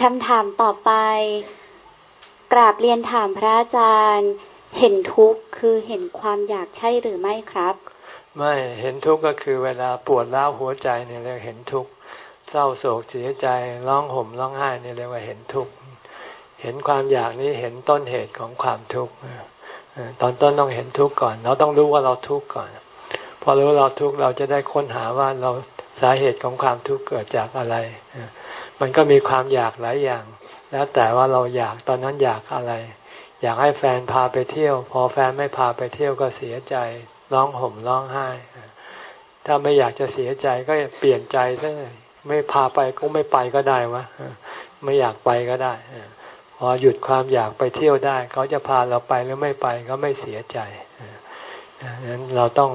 คำถามต่อไป กราบเรียนถามพระอาจารย์ เห็นทุกข์คือเห็นความอยากใช่หรือไม่ครับ ไม่เห็นทุกข์ก็คือเวลาปวดร้าวหัวใจเนี่ยเรียกเห็นทุกข์เศร้าโศกเสียใจร้องห่มร้องไห้นี่เรียกว่าเห็นทุกข์เห็นความอยากนี้เห็นต้นเหตุของความทุกข์ตอนต้นต้องเห็นทุกข์ก่อน เราต้องรู้ว่าเราทุกข์ก่อนพอรู้เราทุกข์เราจะได้ค้นหาว่าเราสาเหตุของความทุกข์เกิดจากอะไร มันก็มีความอยากหลายอย่าง แล้วแต่ว่าเราอยากตอนนั้นอยากอะไร อยากให้แฟนพาไปเที่ยว พอแฟนไม่พาไปเที่ยวก็เสียใจร้องห่มร้องไห้ ถ้าไม่อยากจะเสียใจก็เปลี่ยนใจซะเลยไม่พาไปก็ไม่ไปก็ได้วะไม่อยากไปก็ได้พอหยุดความอยากไปเที่ยวได้ เขาจะพาเราไปหรือไม่ไปก็ไม่เสียใจดังนั้นเราต้อง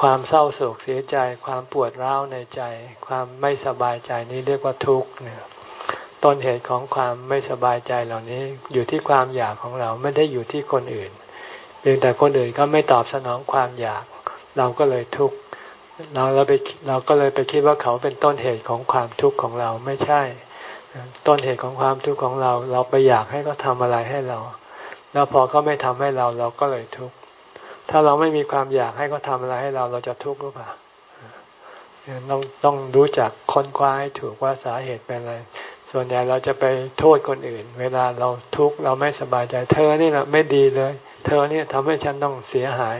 ความเศร้าโศกเสียใจ ความปวดร้าวในใจ ความไม่สบายใจนี้เรียกว่าทุกข์เนี่ย ต้นเหตุของความไม่สบายใจเหล่านี้อยู่ที่ความอยากของเราไม่ได้อยู่ที่คนอื่น เพียงแต่คนอื่นเขาไม่ตอบสนองความอยาก เราก็เลยทุกข์เราเราไปเราก็เลยไปคิดว่าเขาเป็นต้นเหตุของความทุกข์ของเราไม่ใช่ ต้นเหตุของความทุกข์ของเรา เราไปอยากให้เขาทาอะไรให้เรา แล้วพอเขาไม่ทำให้เราเราก็เลยทุกข์ถ้าเราไม่มีความอยากให้เขาทาอะไรให้เราเราจะทุกข์หรือเปล่าต้องต้องรู้จักค้นคว้าให้ถูกว่าสาเหตุเป็นอะไร ส่วนใหญ่เราจะไปโทษคนอื่น เวลาเราทุกข์เราไม่สบายใจ เธอนี่แหละไม่ดีเลย เธอเนี่ยทำให้ฉันต้องเสียหาย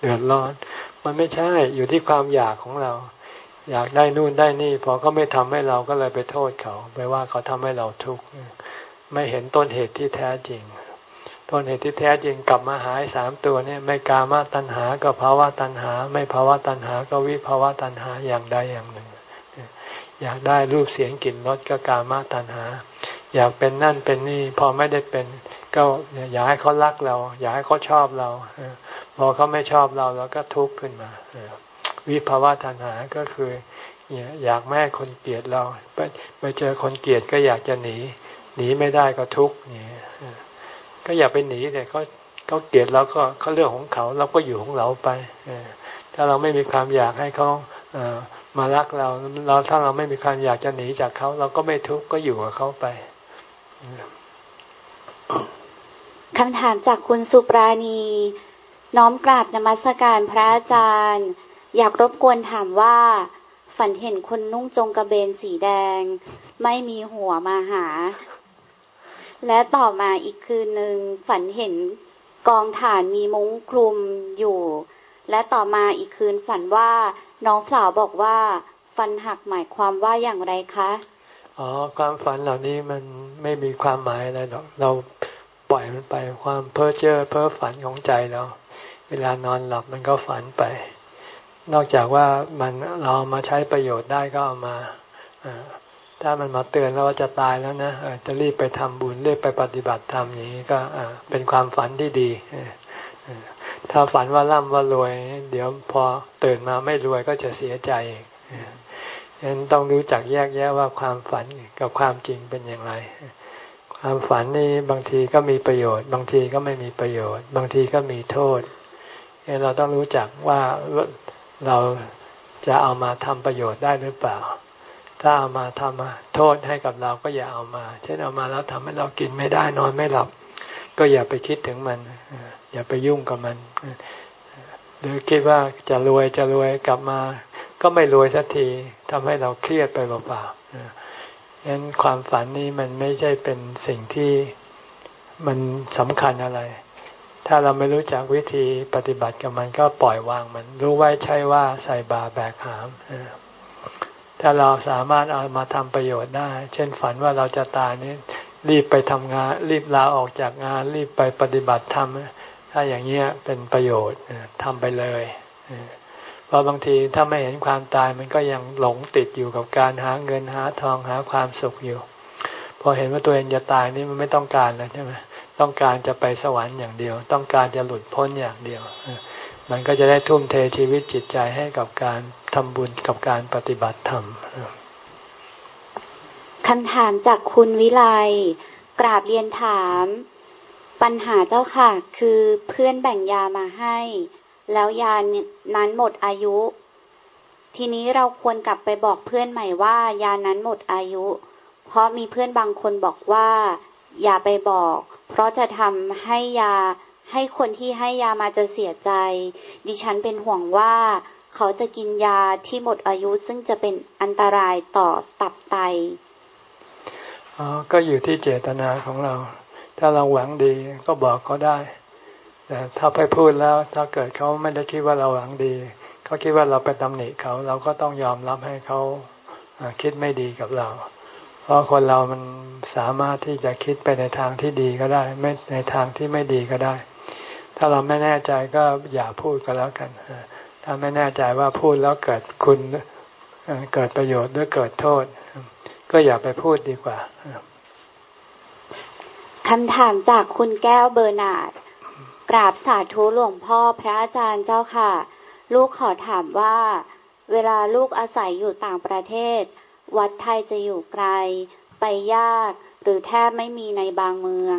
เดือดร้อน มันไม่ใช่อยู่ที่ความอยากของเรา อยากได้นู่นได้นี่พอเขาไม่ทำให้เราก็เลยไปโทษเขา ไปว่าเขาทำให้เราทุกข์ไม่เห็นต้นเหตุที่แท้จริง ต้นเหตุที่แท้จริงกลับมาหายสามตัวเนี่ยไม่กามาตัณหาก็ภาวะตัณหา ไม่ภาวะตัณหาก็วิภาวะตัณหาอย่างใดอย่างหนึ่ง อยากได้รูปเสียงกลิ่นรสก็กามาตัณหา อยากเป็นนั่นเป็นนี่พอไม่ได้เป็น ก็อยากให้เขารักเรา อยากให้เขาชอบเราพอเขาไม่ชอบเราเราก็ทุกข์ขึ้นมาวิภาวะตัณหาก็คืออยากแม่คนเกลียดเราไปไปเจอคนเกลียดก็อยากจะหนี หนีไม่ได้ก็ทุกข์นี่ก็อย่าไปหนีเนี่ยเขาเขาเกลียดเราก็เขาเรื่องของเขาเราก็อยู่ของเราไปถ้าเราไม่มีความอยากให้เขา มารักเราเราถ้าเราไม่มีความอยากจะหนีจากเขา เราก็ไม่ทุกข์ก็อยู่กับเขาไปคำถามจากคุณสุปราณี น้อมกราบนมัสการพระอาจารย์ อยากรบกวนถามว่า ฝันเห็นคนนุ่งจงกระเบนสีแดง ไม่มีหัวมาหา และต่อมาอีกคืนหนึ่งฝันเห็นกองฐานมีมุ้งคลุมอยู่ และต่อมาอีกคืนฝันว่า น้องสาวบอกว่าฟันหักหมายความว่าอย่างไรคะ อ๋อ ความฝันเหล่านี้มันไม่มีความหมายอะไรหรอก เราปล่อยมันไปความเพ้อเจ้อเพ้อฝันของใจเรา เวลานอนหลับมันก็ฝันไป นอกจากว่ามันเรามาใช้ประโยชน์ได้ก็เอามาถ้ามันมาเตือนแล้วว่าจะตายแล้วนะจะรีบไปทำบุญรีบไปปฏิบัติธรรมอย่างนี้ก็เป็นความฝันที่ดี ถ้าฝันว่าร่ำว่ารวย เดี๋ยวพอตื่นมาไม่รวยก็จะเสียใจฉะนั้นต้องรู้จักแยกแยะว่าความฝันกับความจริงเป็นอย่างไร ความฝันนี่บางทีก็มีประโยชน์ บางทีก็ไม่มีประโยชน์ บางทีก็มีโทษเราต้องรู้จักว่าเราจะเอามาทำประโยชน์ได้หรือเปล่า ถ้าเอามาทำโทษให้กับเราก็อย่าเอามา เช่นเอามาแล้วทำให้เรากินไม่ได้นอนไม่หลับ ก็อย่าไปคิดถึงมัน อย่าไปยุ่งกับมัน หรือคิดว่าจะรวยจะรวยกลับมา ก็ไม่รวยสักทีทำให้เราเครียดไปเปล่าๆฉะนั้นความฝันนี้มันไม่ใช่เป็นสิ่งที่มันสำคัญอะไร ถ้าเราไม่รู้จักวิธีปฏิบัติกับมันก็ปล่อยวางมัน รู้ไว้ใช่ว่าใส่บาแบกหามถ้าเราสามารถเอามาทำประโยชน์ได้ เช่นฝันว่าเราจะตายนี้รีบไปทำงาน รีบลาออกจากงาน รีบไปปฏิบัติธรรม ถ้าอย่างเงี้ยเป็นประโยชน์ทำไปเลยพราะบางทีถ้าไม่เห็นความตายมันก็ยังหลงติดอยู่กับการหาเงินหาทองหาความสุขอยู่ พอเห็นว่าตัวเองจะตายนี่มันไม่ต้องการแล้วใช่ไหมต้องการจะไปสวรรค์อย่างเดียว ต้องการจะหลุดพ้นอย่างเดียว มันก็จะได้ทุ่มเทชีวิตจิตใจให้กับการทำบุญกับการปฏิบัติธรรมคำถามจากคุณวิไลกราบเรียนถาม ปัญหาเจ้าค่ะ คือเพื่อนแบ่งยามาให้ แล้วยานั้นหมดอายุ ทีนี้เราควรกลับไปบอกเพื่อนใหม่ว่า ยานั้นหมดอายุ เพราะมีเพื่อนบางคนบอกว่า อย่าไปบอก เพราะจะทำให้ยาให้คนที่ให้ยามาจะเสียใจ ดิฉันเป็นห่วงว่า เขาจะกินยาที่หมดอายุซึ่งจะเป็นอันตรายต่อตับไต อ๋อ ก็อยู่ที่เจตนาของเรา ถ้าเราหวังดีก็บอกเขาได้ แต่ถ้าไปพูดแล้วถ้าเกิดเขาไม่ได้คิดว่าเราหวังดีเขาคิดว่าเราไปตำหนิเขาเราก็ต้องยอมรับให้เขาคิดไม่ดีกับเรา เพราะคนเรามันสามารถที่จะคิดไปในทางที่ดีก็ได้ ไม่ในทางที่ไม่ดีก็ได้ ถ้าเราไม่แน่ใจก็อย่าพูดก็แล้วกันถ้าไม่แน่ใจว่าพูดแล้วเกิดคุณเกิดประโยชน์หรือเกิดโทษ ก็อย่าไปพูดดีกว่า คำถามจากคุณแก้วเบอร์นาดกราบสาธุหลวงพ่อพระอาจารย์เจ้าค่ะ ลูกขอถามว่า เวลาลูกอาศัยอยู่ต่างประเทศ วัดไทยจะอยู่ไกล ไปยาก หรือแทบไม่มีในบางเมือง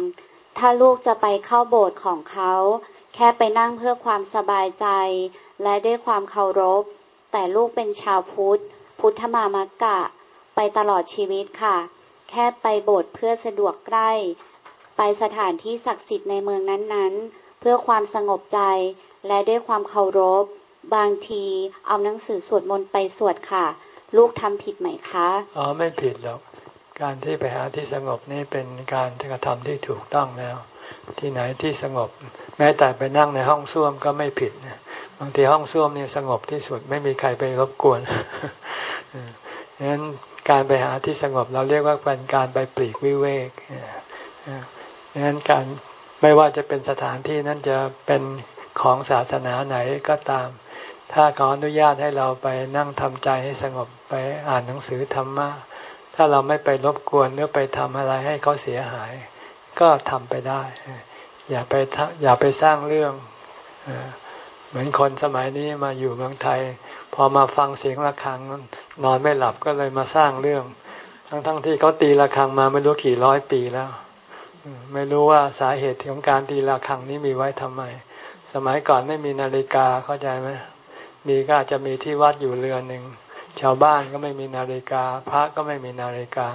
ถ้าลูกจะไปเข้าโบสถ์ของเขา แค่ไปนั่งเพื่อความสบายใจ และด้วยความเคารพ แต่ลูกเป็นชาวพุทธ พุทธมามกะ ไปตลอดชีวิตค่ะ แค่ไปโบสถ์เพื่อสะดวกใกล้ ไปสถานที่ศักดิ์สิทธิ์ในเมืองนั้นๆ เพื่อความสงบใจและด้วยความเคารพ บางทีเอาหนังสือสวดมนต์ไปสวดค่ะ ลูกทำผิดไหมคะ อ๋อไม่ผิดหรอก การที่ไปหาที่สงบนี่เป็นการกระทำที่ถูกต้องแล้ว ที่ไหนที่สงบ แม้แต่ไปนั่งในห้องส้วมก็ไม่ผิดนะบางทีห้องส้วมนี่สงบที่สุดไม่มีใครไปรบกวนดังนั้นการไปหาที่สงบเราเรียกว่าเป็นการไปปลีกวิเวก ดังนั้นการไม่ว่าจะเป็นสถานที่นั้นจะเป็นของศาสนาไหนก็ตาม ถ้าเขาอนุญาตให้เราไปนั่งทำใจให้สงบไปอ่านหนังสือธรรมะถ้าเราไม่ไปรบกวนหรือไปทำอะไรให้เขาเสียหาย ก็ทำไปได้ อย่าไปอย่าไปสร้างเรื่องเหมือนคนสมัยนี้มาอยู่เมืองไทย พอมาฟังเสียงะระฆังนอนไม่หลับก็เลยมาสร้างเรื่อง ทั้งๆทที่เขาตีะระฆังมาไม่รู้กี่ร้อยปีแล้ว ไม่รู้ว่าสาเหตุของการตีระฆังนี้มีไว้ทำไม สมัยก่อนไม่มีนาฬิกาเข้าใจไหมมีก็อาจจะมีที่วัดอยู่เรือนหนึ่งชาวบ้านก็ไม่มีนาฬิกา พระก็ไม่มีนาฬิกา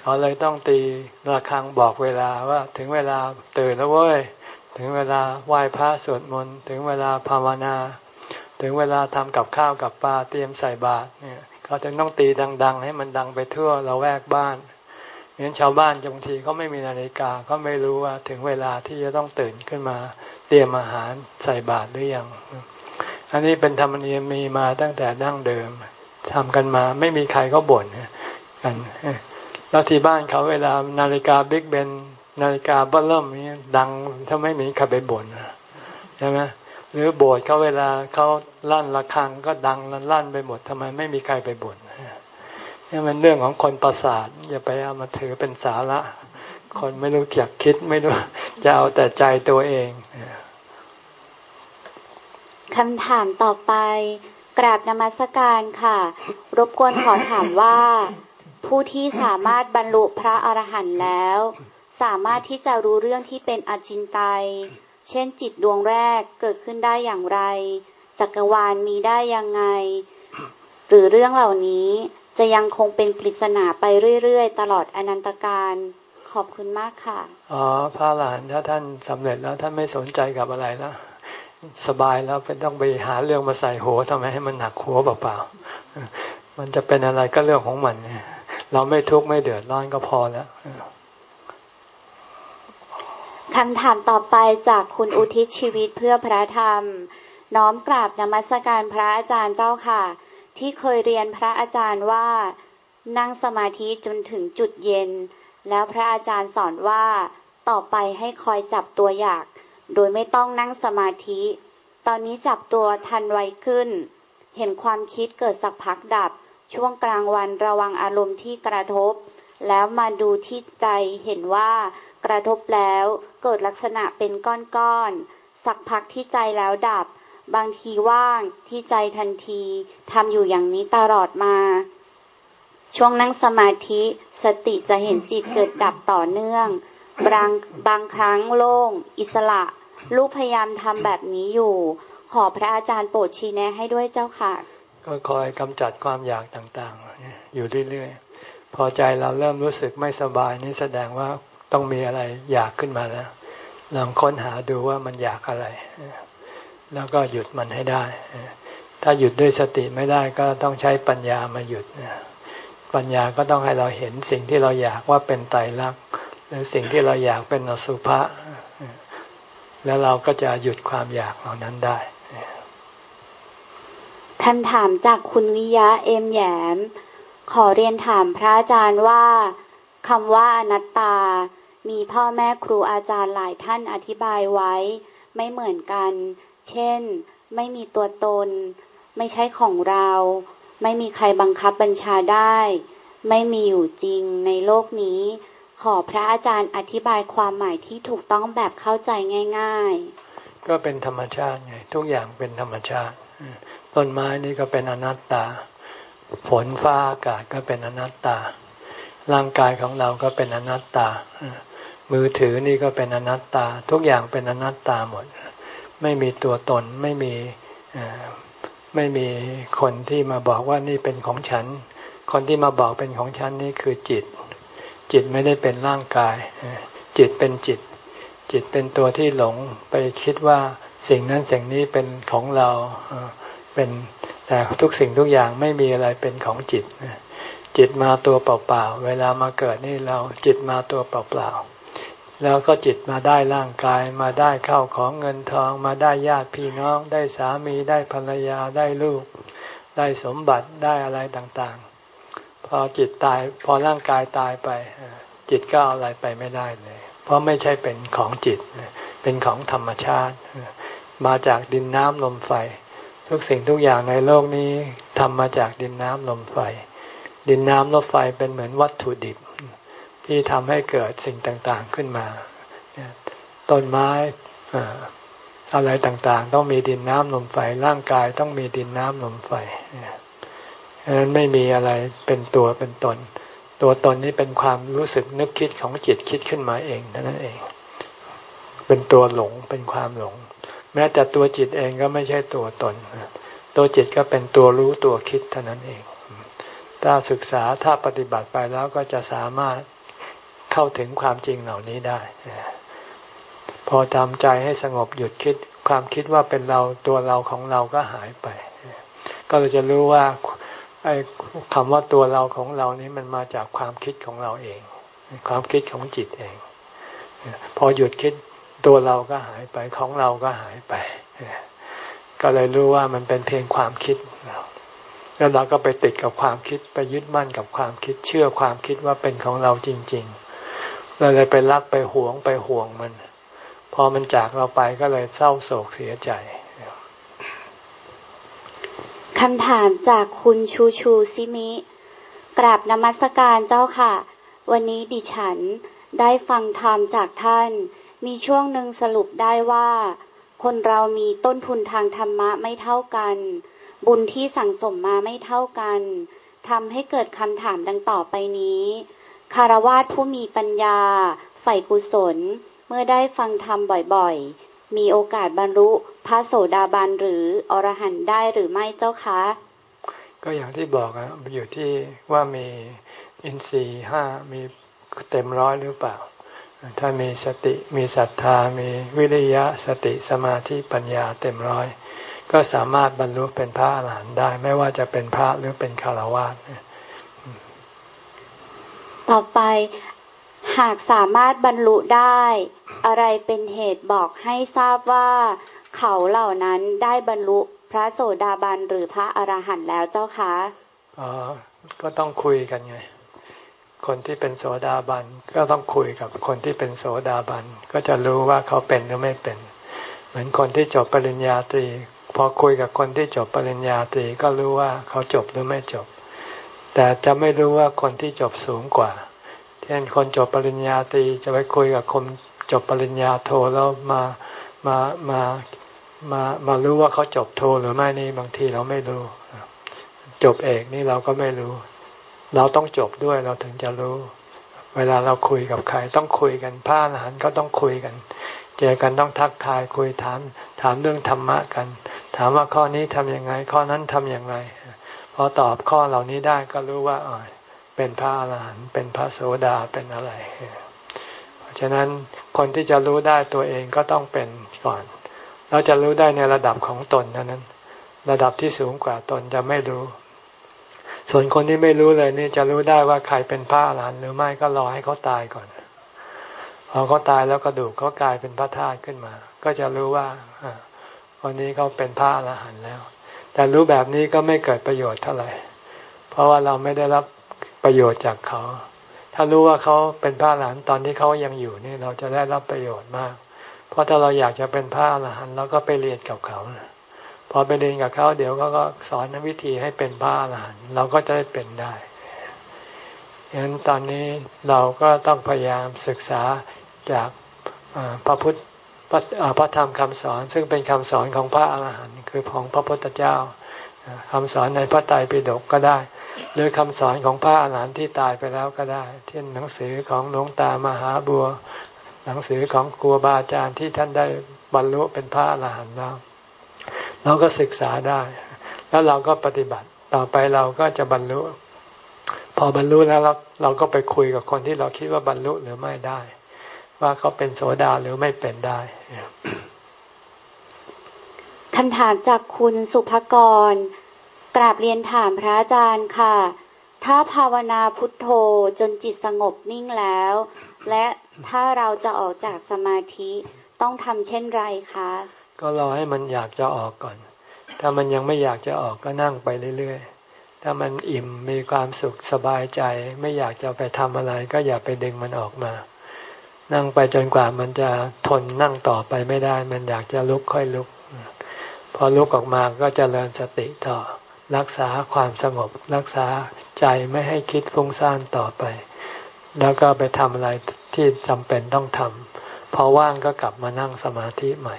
เขาเลยต้องตีระฆังบอกเวลาว่าถึงเวลาตื่นแล้วเว้ยถึงเวลาไหว้พระสวดมนต์ถึงเวลาภาวนา ถึงเวลาทำกับข้าวกับปลาเตรียมใส่บาตรเนี่ยเขาจึงต้องตีดัง ๆ ให้มันดังไปทั่วเราแวกบ้าน เห็นชาวบ้านบางทีเขาไม่มีนาฬิกาก็ไม่รู้ว่าถึงเวลาที่จะต้องตื่นขึ้นมาเตรียมอาหารใส่บาตรหรือยัง อันนี้เป็นธรรมเนียมมีมาตั้งแต่ดั้งเดิมทำกันมาไม่มีใครก็บ่นกันแล้วที่บ้านเขาเวลานาฬิกาบิ๊กเบนนาฬิกาบ้าเริ่มนี้ดังถ้าไม่มีใครไปบ่นใช่ไหมหรือโบสถ์เขาเวลาเขาลั่นระฆังก็ดังลั่นไปหมดทำไมไม่มีใครไปบ่น นี่มันเรื่องของคนประสาทอย่าไปเอามาถือเป็นสาระ คนไม่รู้จักคิดไม่รู้จะเอาแต่ใจตัวเองคำถามต่อไป กราบนมัสการค่ะ รบกวนขอถามว่า ผู้ที่สามารถบรรลุพระอรหันต์แล้ว สามารถที่จะรู้เรื่องที่เป็นอจินไตยเช่นจิตดวงแรกเกิดขึ้นได้อย่างไร จักรวาลมีได้ยังไง หรือเรื่องเหล่านี้ จะยังคงเป็นปริศนาไปเรื่อยๆ ตลอดอนันตการขอบคุณมากค่ะ อ๋อ พระหลานถ้าท่านสำเร็จแล้วท่านไม่สนใจกับอะไรแล้ว สบายแล้วเป็นต้องไปหาเรื่องมาใส่หัวทำไมให้มันหนักหัวเปล่าๆ มันจะเป็นอะไรก็เรื่องของมัน เราไม่ทุกข์ไม่เดือดร้อนก็พอแล้วคำถามต่อไปจากคุณอุทิศชีวิตเพื่อพระธรรม น้อมกราบนมัสการพระอาจารย์เจ้าค่ะ ที่เคยเรียนพระอาจารย์ว่า นั่งสมาธิจนถึงจุดเย็น แล้วพระอาจารย์สอนว่า ต่อไปให้คอยจับตัวอยาก โดยไม่ต้องนั่งสมาธิ ตอนนี้จับตัวทันไวขึ้น เห็นความคิดเกิดสักพักดับ ช่วงกลางวันระวังอารมณ์ที่กระทบ แล้วมาดูที่ใจเห็นว่ากระทบแล้วเกิดลักษณะเป็นก้อนๆสักพักที่ใจแล้วดับ บางทีว่างที่ใจทันทีทำอยู่อย่างนี้ตลอดมา ช่วงนั่งสมาธิสติจะเห็นจิตเกิดดับต่อเนื่อง บางบางครั้งโล่ง อิสระ ลูกพยายามทำแบบนี้อยู่ ขอพระอาจารย์โปรดชี้แนะให้ด้วยเจ้าค่ะ ก็คอยกำจัดความอยากต่างๆ อยู่เรื่อยๆ พอใจเราเริ่มรู้สึกไม่สบายนี่แสดงว่าต้องมีอะไรอยากขึ้นมาแล้วลองค้นหาดูว่ามันอยากอะไร แล้วก็หยุดมันให้ได้ ถ้าหยุดด้วยสติไม่ได้ก็ต้องใช้ปัญญามาหยุด ปัญญาก็ต้องให้เราเห็นสิ่งที่เราอยากว่าเป็นไตรลักษณ์หรือสิ่งที่เราอยากเป็นอสุภะแล้วเราก็จะหยุดความอยากเหล่านั้นได้คำถามจากคุณวิยะเอ็มแยม ขอเรียนถามพระอาจารย์ว่าคำว่าอนัตตา มีพ่อแม่ครูอาจารย์หลายท่านอธิบายไว้ ไม่เหมือนกัน เช่น ไม่มีตัวตน ไม่ใช่ของเรา ไม่มีใครบังคับบัญชาได้ ไม่มีอยู่จริงในโลกนี้ ขอพระอาจารย์อธิบายความหมายที่ถูกต้องแบบเข้าใจง่าย ๆ ก็เป็นธรรมชาติไง ทุกอย่างเป็นธรรมชาติ ต้นไม้นี่ก็เป็นอนัตตา ฝนฟ้าอากาศก็เป็นอนัตตา ร่างกายของเราก็เป็นอนัตตา มือถือนี่ก็เป็นอนัตตา ทุกอย่างเป็นอนัตตาหมด ไม่มีตัวตนไม่มีไม่มีคนที่มาบอกว่านี่เป็นของฉัน คนที่มาบอกเป็นของฉันนี่คือจิต จิตไม่ได้เป็นร่างกาย จิตเป็นจิต จิตเป็นตัวที่หลงไปคิดว่าสิ่งนั้นสิ่งนี้เป็นของเราเป็นแต่ทุกสิ่งทุกอย่างไม่มีอะไรเป็นของจิตจิตมาตัวเปล่าๆเวลามาเกิดนี่เราจิตมาตัวเปล่าๆ แล้วก็จิตมาได้ร่างกายมาได้เข้าของเงินทอง มาได้ญาติพี่น้อง ได้สามีได้ภรรยาได้ลูก ได้สมบัติได้อะไรต่างๆ พอจิตตายพอร่างกายตายไป จิตก็เอาอะไรไปไม่ได้เลย เพราะไม่ใช่เป็นของจิต เป็นของธรรมชาติ มาจากดินน้ำลมไฟ ทุกสิ่งทุกอย่างในโลกนี้ทำมาจากดินน้ำลมไฟ ดินน้ำลมไฟเป็นเหมือนวัตถุดิบ ที่ทำให้เกิดสิ่งต่างๆขึ้นมาต้นไม้อะไรต่างๆ ต้องมีดินน้ำลมไฟร่างกายต้องมีดินน้ำลมไฟดังนั้นไม่มีอะไรเป็นตัวเป็นตน ตัวตนนี้เป็นความรู้สึกนึกคิดของจิตคิดขึ้นมาเองเท่านั้นเอง เป็นตัวหลงเป็นความหลง แม้แต่ตัวจิตเองก็ไม่ใช่ตัวตน ตัวจิตก็เป็นตัวรู้ตัวคิดเท่านั้นเอง ถ้าศึกษาถ้าปฏิบัติไปแล้วก็จะสามารถ เข้าถึงความจริงเหล่านี้ได้ พอทำใจให้สงบหยุดคิด ความคิดว่าเป็นเราตัวเราของเราก็หายไป ก็เราจะรู้ว่าไอ้คำว่าตัวเราของเรานี้มันมาจากความคิดของเราเอง ความคิดของจิตเอง พอหยุดคิดตัวเราก็หายไปของเราก็หายไป ก็เลยรู้ว่ามันเป็นเพียงความคิด แล้วเราก็ไปติดกับความคิดไปยึดมั่นกับความคิด เชื่อความคิดว่าเป็นของเราจริงๆ เราเลยไปรักไปหวงไปห่วงมัน พอมันจากเราไปก็เลยเศร้าโศกเสียใจคำถามจากคุณชูชูซิมิ กราบนมัสการเจ้าค่ะ วันนี้ดิฉันได้ฟังธรรมจากท่าน มีช่วงหนึ่งสรุปได้ว่า คนเรามีต้นทุนทางธรรมะไม่เท่ากัน บุญที่สั่งสมมาไม่เท่ากันทำให้เกิดคำถามดังต่อไปนี้ คารวาสผู้มีปัญญาใฝ่กุศล เมื่อได้ฟังธรรมบ่อยๆ มีโอกาสบรรลุพระโสดาบันหรืออรหันต์ได้หรือไม่เจ้าคะ ก็อย่างที่บอกอะอยู่ที่ว่ามีอินทรีย์ห้ามีเต็มร้อยหรือเปล่า ถ้ามีสติมีศรัทธา มีวิริยะสติสมาธิปัญญาเต็มร้อย ก็สามารถบรรลุเป็นพระอรหันต์ได้ ไม่ว่าจะเป็นพระหรือเป็นคารวะ ต่อไป หากสามารถบรรลุได้ อะไรเป็นเหตุบอกให้ทราบว่า เขาเหล่านั้นได้บรรลุพระโสดาบันหรือพระอรหันต์แล้วเจ้าคะอ๋อก็ต้องคุยกันไง คนที่เป็นโสดาบันก็ต้องคุยกับคนที่เป็นโสดาบันก็จะรู้ว่าเขาเป็นหรือไม่เป็น เหมือนคนที่จบปริญญาตรีพอคุยกับคนที่จบปริญญาตรีก็รู้ว่าเขาจบหรือไม่จบ แต่จะไม่รู้ว่าคนที่จบสูงกว่า เช่นคนจบปริญญาตรีจะไปคุยกับคนจบปริญญาโทแล้วมามามามามารู้ว่าเขาจบโทหรือไม่นี่บางทีเราไม่รู้ จบเอกนี่เราก็ไม่รู้ เราต้องจบด้วยเราถึงจะรู้ เวลาเราคุยกับใคร ต้องคุยกันพระอรหันก็ต้องคุยกัน เจอกันต้องทักทายคุยถามถามเรื่องธรรมะกัน ถามว่าข้อนี้ทำยังไง ข้อนั้นทำอย่างไร พอตอบข้อเหล่านี้ได้ก็รู้ว่าอ๋อเป็นพระอรหันต์เป็นพระโสดาเป็นอะไร เพราะฉะนั้นคนที่จะรู้ได้ตัวเองก็ต้องเป็นก่อนเราจะรู้ได้ในระดับของตนเท่านั้น ระดับที่สูงกว่าตนจะไม่รู้ ส่วนคนที่ไม่รู้เลยนี่จะรู้ได้ว่าใครเป็นพระอรหันต์หรือไม่ก็รอให้เขาตายก่อนพอเขาตายแล้วกระดูกเขากลายเป็นพระธาตุขึ้นมา ก็จะรู้ว่าวันนี้เขาเป็นพระอรหันต์แล้ว แต่รู้แบบนี้ก็ไม่เกิดประโยชน์เท่าไหร่ เพราะว่าเราไม่ได้รับประโยชน์จากเขา ถ้ารู้ว่าเขาเป็นพระอรหันตอนที่เขายังอยู่นี่เราจะได้รับประโยชน์มาก เพราะถ้าเราอยากจะเป็นพระอรหันเราก็ไปเรียนกับเขาพอไปเรียนกับเขาเดี๋ยวเขาก็สอนวิธีให้เป็นพระอรหันเราก็จะได้เป็นได้ฉะนั้นตอนนี้เราก็ต้องพยายามศึกษาจากพระพุทธ พระพระธรรมคำสอนซึ่งเป็นคำสอนของพระอาหารหันต์คือของพระพุทธเจ้าคำสอนในพระไตรปิฎกก็ได้ หรือคำสอนของพระอาหารหันต์ที่ตายไปแล้วก็ได้เช่นหนังสือของหลวงตามหาบัว หนังสือของครูบาอาจารย์ที่ท่านได้บรรลุเป็นพระอรหันต์แล้วเราก็ศึกษาได้ แล้วเราก็ปฏิบัติต่อไปเราก็จะบรรลุ พอบรรลุแล้วเราเราก็ไปคุยกับคนที่เราคิดว่าบรรลุหรือไม่ได้ ว่าเขาเป็นโสดาหรือไม่เป็นได้คำถามจากคุณสุภกร กราบเรียนถามพระอาจารย์ค่ะ ถ้าภาวนาพุทโธจนจิตสงบนิ่งแล้ว และถ้าเราจะออกจากสมาธิต้องทำเช่นไรคะ ก็รอให้มันอยากจะออกก่อน ถ้ามันยังไม่อยากจะออกก็นั่งไปเรื่อยๆ ถ้ามันอิ่มมีความสุขสบายใจ ไม่อยากจะไปทำอะไร ก็อย่าไปดึงมันออกมา นั่งไปจนกว่ามันจะทนนั่งต่อไปไม่ได้ มันอยากจะลุกค่อยลุก พอลุกออกมาก็จเจริญสติต่อ รักษาความสงบ รักษาใจไม่ให้คิดฟุ้งซ่านต่อไป แล้วก็ไปทำอะไรที่จำเป็นต้องทำพอว่างก็กลับมานั่งสมาธิใหม่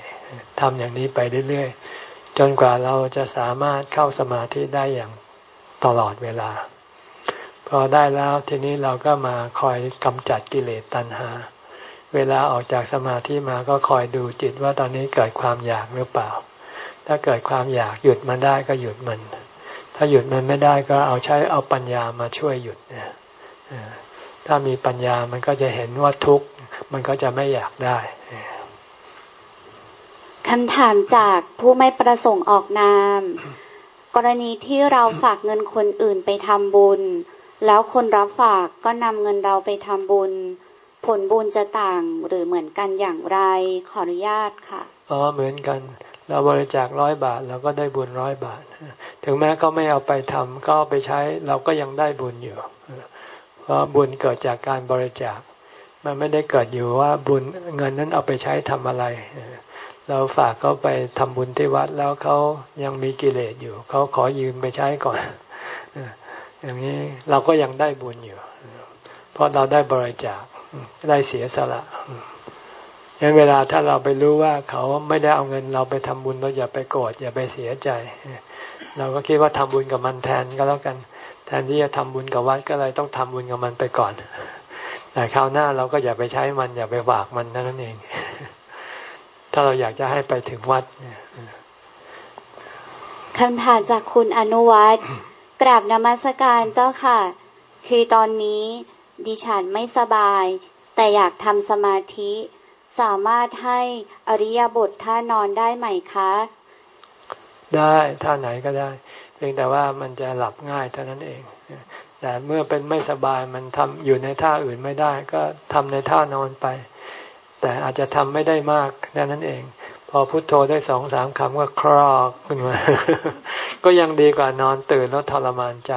ทำอย่างนี้ไปเรื่อยๆ จนกว่าเราจะสามารถเข้าสมาธิได้อย่างตลอดเวลา พอได้แล้วทีนี้เราก็มาคอยกำจัดกิเลสตัณหา เวลาออกจากสมาธิมาก็คอยดูจิตว่าตอนนี้เกิดความอยากหรือเปล่า ถ้าเกิดความอยากหยุดมันได้ก็หยุดมัน ถ้าหยุดมันไม่ได้ก็เอาใช้เอาปัญญามาช่วยหยุดเนี่ยถ้ามีปัญญามันก็จะเห็นว่าทุกข์มันก็จะไม่อยากได้คำถามจากผู้ไม่ประสงค์ออกนาม กรณีที่เราฝากเงินคนอื่นไปทำบุญ แล้วคนรับฝากก็นำเงินเราไปทำบุญ ผลบุญจะต่างหรือเหมือนกันอย่างไรขออนุญาตค่ะอ๋อเหมือนกัน เราบริจาคร้อยบาทเราก็ได้บุญร้อยบาท ถึงแม้เขาไม่เอาไปทำก็ไปใช้เราก็ยังได้บุญอยู่เพราะบุญเกิดจากการบริจาค มันไม่ได้เกิดอยู่ว่าบุญเงินนั้นเอาไปใช้ทำอะไร เราฝากเขาไปทำบุญที่วัดแล้วเขายังมีกิเลสอยู่เขาขอยืมไปใช้ก่อนอย่างนี้เราก็ยังได้บุญอยู่ เพราะเราได้บริจาค ได้เสียสละยันเวลาถ้าเราไปรู้ว่าเขาไม่ได้เอาเงินเราไปทำบุญเราอย่าไปโกรธอย่าไปเสียใจ เราก็คิดว่าทำบุญกับมันแทนก็แล้วกัน แทนที่จะทำบุญกับวัดก็เลยต้องทำบุญกับมันไปก่อน แต่คราวหน้าเราก็อย่าไปใช้มัน อย่าไปฝากมันนั่นเอง ถ้าเราอยากจะให้ไปถึงวัดคำถามจากคุณอนุวัตรกราบนมัสการเจ้าค่ะ คือตอนนี้ ดิฉันไม่สบาย แต่อยากทำสมาธิ สามารถให้อริยบทท่านอนได้ไหมคะ ได้ท่าไหนก็ได้ เพียงแต่ว่ามันจะหลับง่ายเท่านั้นเอง แต่เมื่อเป็นไม่สบายมันทำอยู่ในท่าอื่นไม่ได้ ก็ทำในท่านอนไป แต่อาจจะทำไม่ได้มากแค่นั้นเองพอพุโทโธได้สองสามคำก็ครอกขึ้นมา ก็ยังดีกว่านอนตื่นแล้วทรมานใจ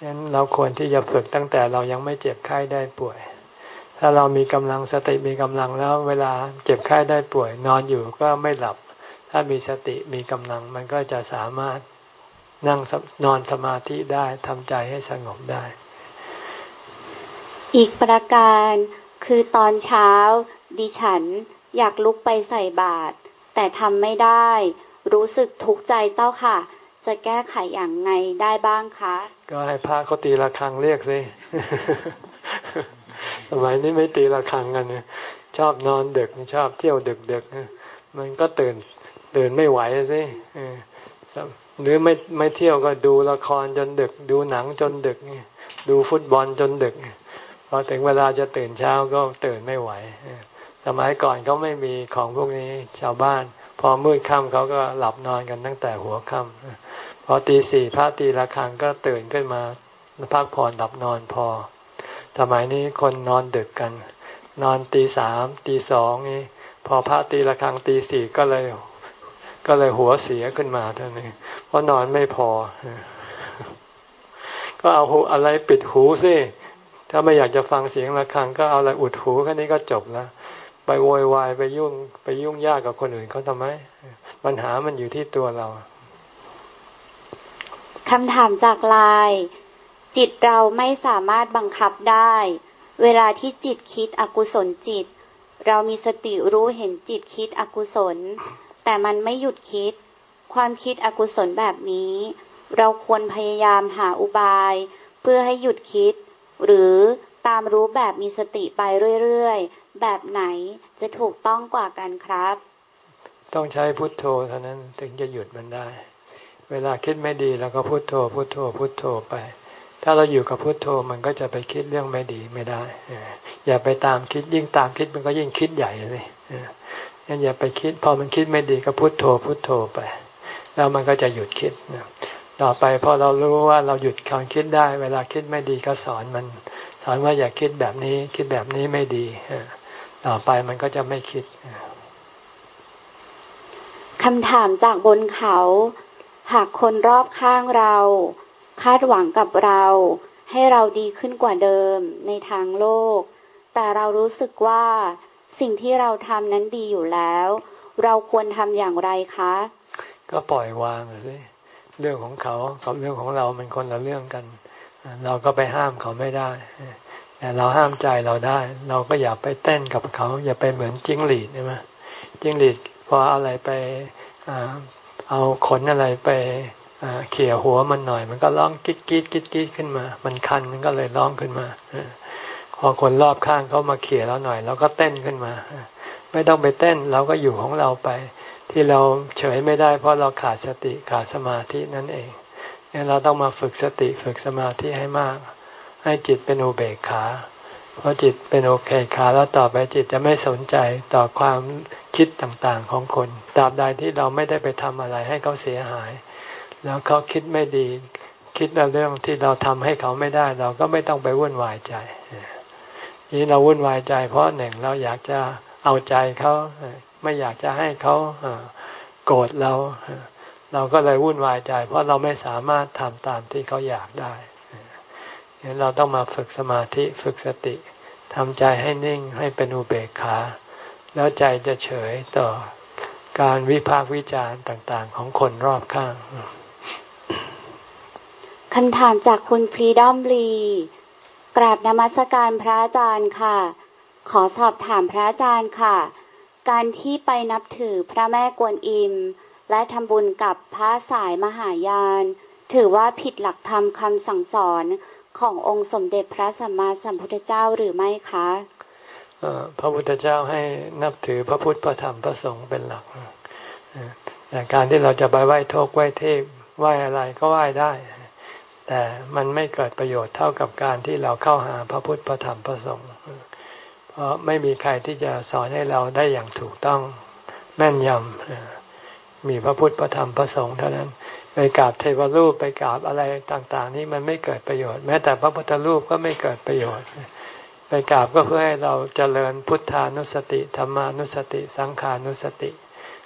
ฉะนั้นเราควรที่จะฝึกตั้งแต่เรายังไม่เจ็บไข้ได้ป่วย ถ้าเรามีกำลังสติมีกำลังแล้วเวลาเจ็บไข้ได้ป่วย นอนอยู่ก็ไม่หลับ ถ้ามีสติมีกำลังมันก็จะสามารถนั่งนอนสมาธิได้ทำใจให้สงบได้ อีกประการคือตอนเช้า ดิฉันอยากลุกไปใส่บาตรแต่ทำไม่ได้ รู้สึกทุกข์ใจเจ้าค่ะ จะแก้ไขอย่างไงได้บ้างคะ ก็ให้พระเขาตีระฆังเรียกสิสมัยนี้ไม่ตีระฆังกันนี่ยชอบนอนดึกชอบเที่ยวดึกดึกมันก็ตื่นตื่นไม่ไหวสิหรือไม่ไม่เที่ยวก็ดูละครจนดึก ดูหนังจนดึกดูฟุตบอลจนดึกพอถึงเวลาจะตื่นเช้าก็ตื่นไม่ไหวสมัยก่อนเขาไม่มีของพวกนี้ชาวบ้าน พอมืดค่ำเขาก็หลับนอนกันตั้งแต่หัวค่ำ พอตีสี่พระตีละครังก็ตื่นขึ้นมาพักผ่อนหลับนอนพอ สมัยนี้คนนอนดึกกัน นอนตีสามตีสองนี่พอพระตีละครังตีสี่ก็เลย ก็เลยหัวเสียขึ้นมาเท่านี้เพราะนอนไม่พอ ก็เอาหูอะไรปิดหูสิถ้าไม่อยากจะฟังเสียงะระฆังก็เอาอะไรอุดหูแค่นี้ก็จบแล้วไปโวยวายไปยุ่งไปยุ่งยากกับคนอื่นเขาทำไมปัญหามันอยู่ที่ตัวเรา คำถามจากลายจิตเราไม่สามารถบังคับได้ เวลาที่จิตคิดอกุศลจิต เรามีสติรู้เห็นจิตคิดอกุศล แต่มันไม่หยุดคิด ความคิดอกุศลแบบนี้ เราควรพยายามหาอุบาย เพื่อให้หยุดคิด หรือตามรู้แบบมีสติไปเรื่อยๆ แบบไหนจะถูกต้องกว่ากันครับ ต้องใช้พุทโธเท่านั้นถึงจะหยุดมันได้ เวลาคิดไม่ดีเราก็พุทโธพุทโธพุทโธไป ถ้าเราอยู่กับพุทโธมันก็จะไปคิดเรื่องไม่ดีไม่ได้อย่าไปตามคิดยิ่งตามคิดมันก็ยิ่งคิดใหญ่เลยงั้นอย่าไปคิด พอมันคิดไม่ดีก็พุทโธพุทโธไป แล้วมันก็จะหยุดคิดต่อไปพอเรารู้ว่าเราหยุดความคิดได้ เวลาคิดไม่ดีก็สอนมัน สอนว่าอย่าคิดแบบนี้คิดแบบนี้ไม่ดีต่อไปมันก็จะไม่คิดคำถามจากบนเขา หากคนรอบข้างเรา คาดหวังกับเรา ให้เราดีขึ้นกว่าเดิมในทางโลก แต่เรารู้สึกว่า สิ่งที่เราทำนั้นดีอยู่แล้ว เราควรทำอย่างไรคะ ก็ปล่อยวางเลยเรื่องของเขากับเรื่องของเรามันคนละเรื่องกัน เราก็ไปห้ามเขาไม่ได้ แต่เราห้ามใจเราได้ เราก็อย่าไปเต้นกับเขา อย่าไปเหมือนจิ้งหรีดใช่ไหมจิ้งหรีดพออะไรไป เอาขนอะไรไปเขี่ยหัวมันหน่อย มันก็ร้องกิ๊ดกิ๊ดกิ๊ดกิ๊ดขึ้นมา มันคันมันก็เลยร้องขึ้นมาพอคนรอบข้างเขามาเขี่ยเราหน่อยเราก็เต้นขึ้นมา ไม่ต้องไปเต้นเราก็อยู่ของเราไป ที่เราเฉยไม่ได้เพราะเราขาดสติขาดสมาธินั่นเองเนี่ยเราต้องมาฝึกสติฝึกสมาธิให้มาก ให้จิตเป็นอุเบกขา พอจิตเป็นโอเคขาแล้วต่อไปจิตจะไม่สนใจต่อความคิดต่างๆของคนตราบใดที่เราไม่ได้ไปทำอะไรให้เขาเสียหาย แล้วเขาคิดไม่ดี คิดเรื่องที่เราทำให้เขาไม่ได้ เราก็ไม่ต้องไปวุ่นวายใจนี่เราวุ่นวายใจ เพราะหนึ่งเราอยากจะเอาใจเขาไม่อยากจะให้เขาโกรธเรา เราก็เลยวุ่นวายใจ เพราะเราไม่สามารถทำตามที่เขาอยากได้เราต้องมาฝึกสมาธิฝึกสติ ทำใจให้นิ่งให้เป็นอุเบกขา แล้วใจจะเฉยต่อการวิพากษ์วิจารณ์ต่างๆ ของคนรอบข้างคำถามจากคุณฟรีดอมลีกราบนมัสการพระอาจารย์ค่ะ ขอสอบถามพระอาจารย์ค่ะ การที่ไปนับถือพระแม่กวนอิม และทำบุญกับพระสายมหายาน ถือว่าผิดหลักธรรมคำสั่งสอน ขององค์สมเด็จพระสัมมาสัมพุทธเจ้าหรือไม่คะพระพุทธเจ้าให้นับถือพระพุทธพระธรรมพระสงฆ์เป็นหลักแต่การที่เราจะไปไหว้โทกไหว้เทพไหว้อะไรก็ไหว้ได้ แต่มันไม่เกิดประโยชน์เท่ากับการที่เราเข้าหาพระพุทธพระธรรมพระสงฆ์เพราะไม่มีใครที่จะสอนให้เราได้อย่างถูกต้องแม่นยำ มีพระพุทธพระธรรมพระสงฆ์เท่านั้น ไปกราบเทวรูปไปกราบอะไรต่าง ๆ นี้มันไม่เกิดประโยชน์ แม้แต่พระพุทธรูปก็ไม่เกิดประโยชน์ ไปกราบก็เพื่อให้เราเจริญพุทธานุสติธรรมานุสติ สังขานุสติ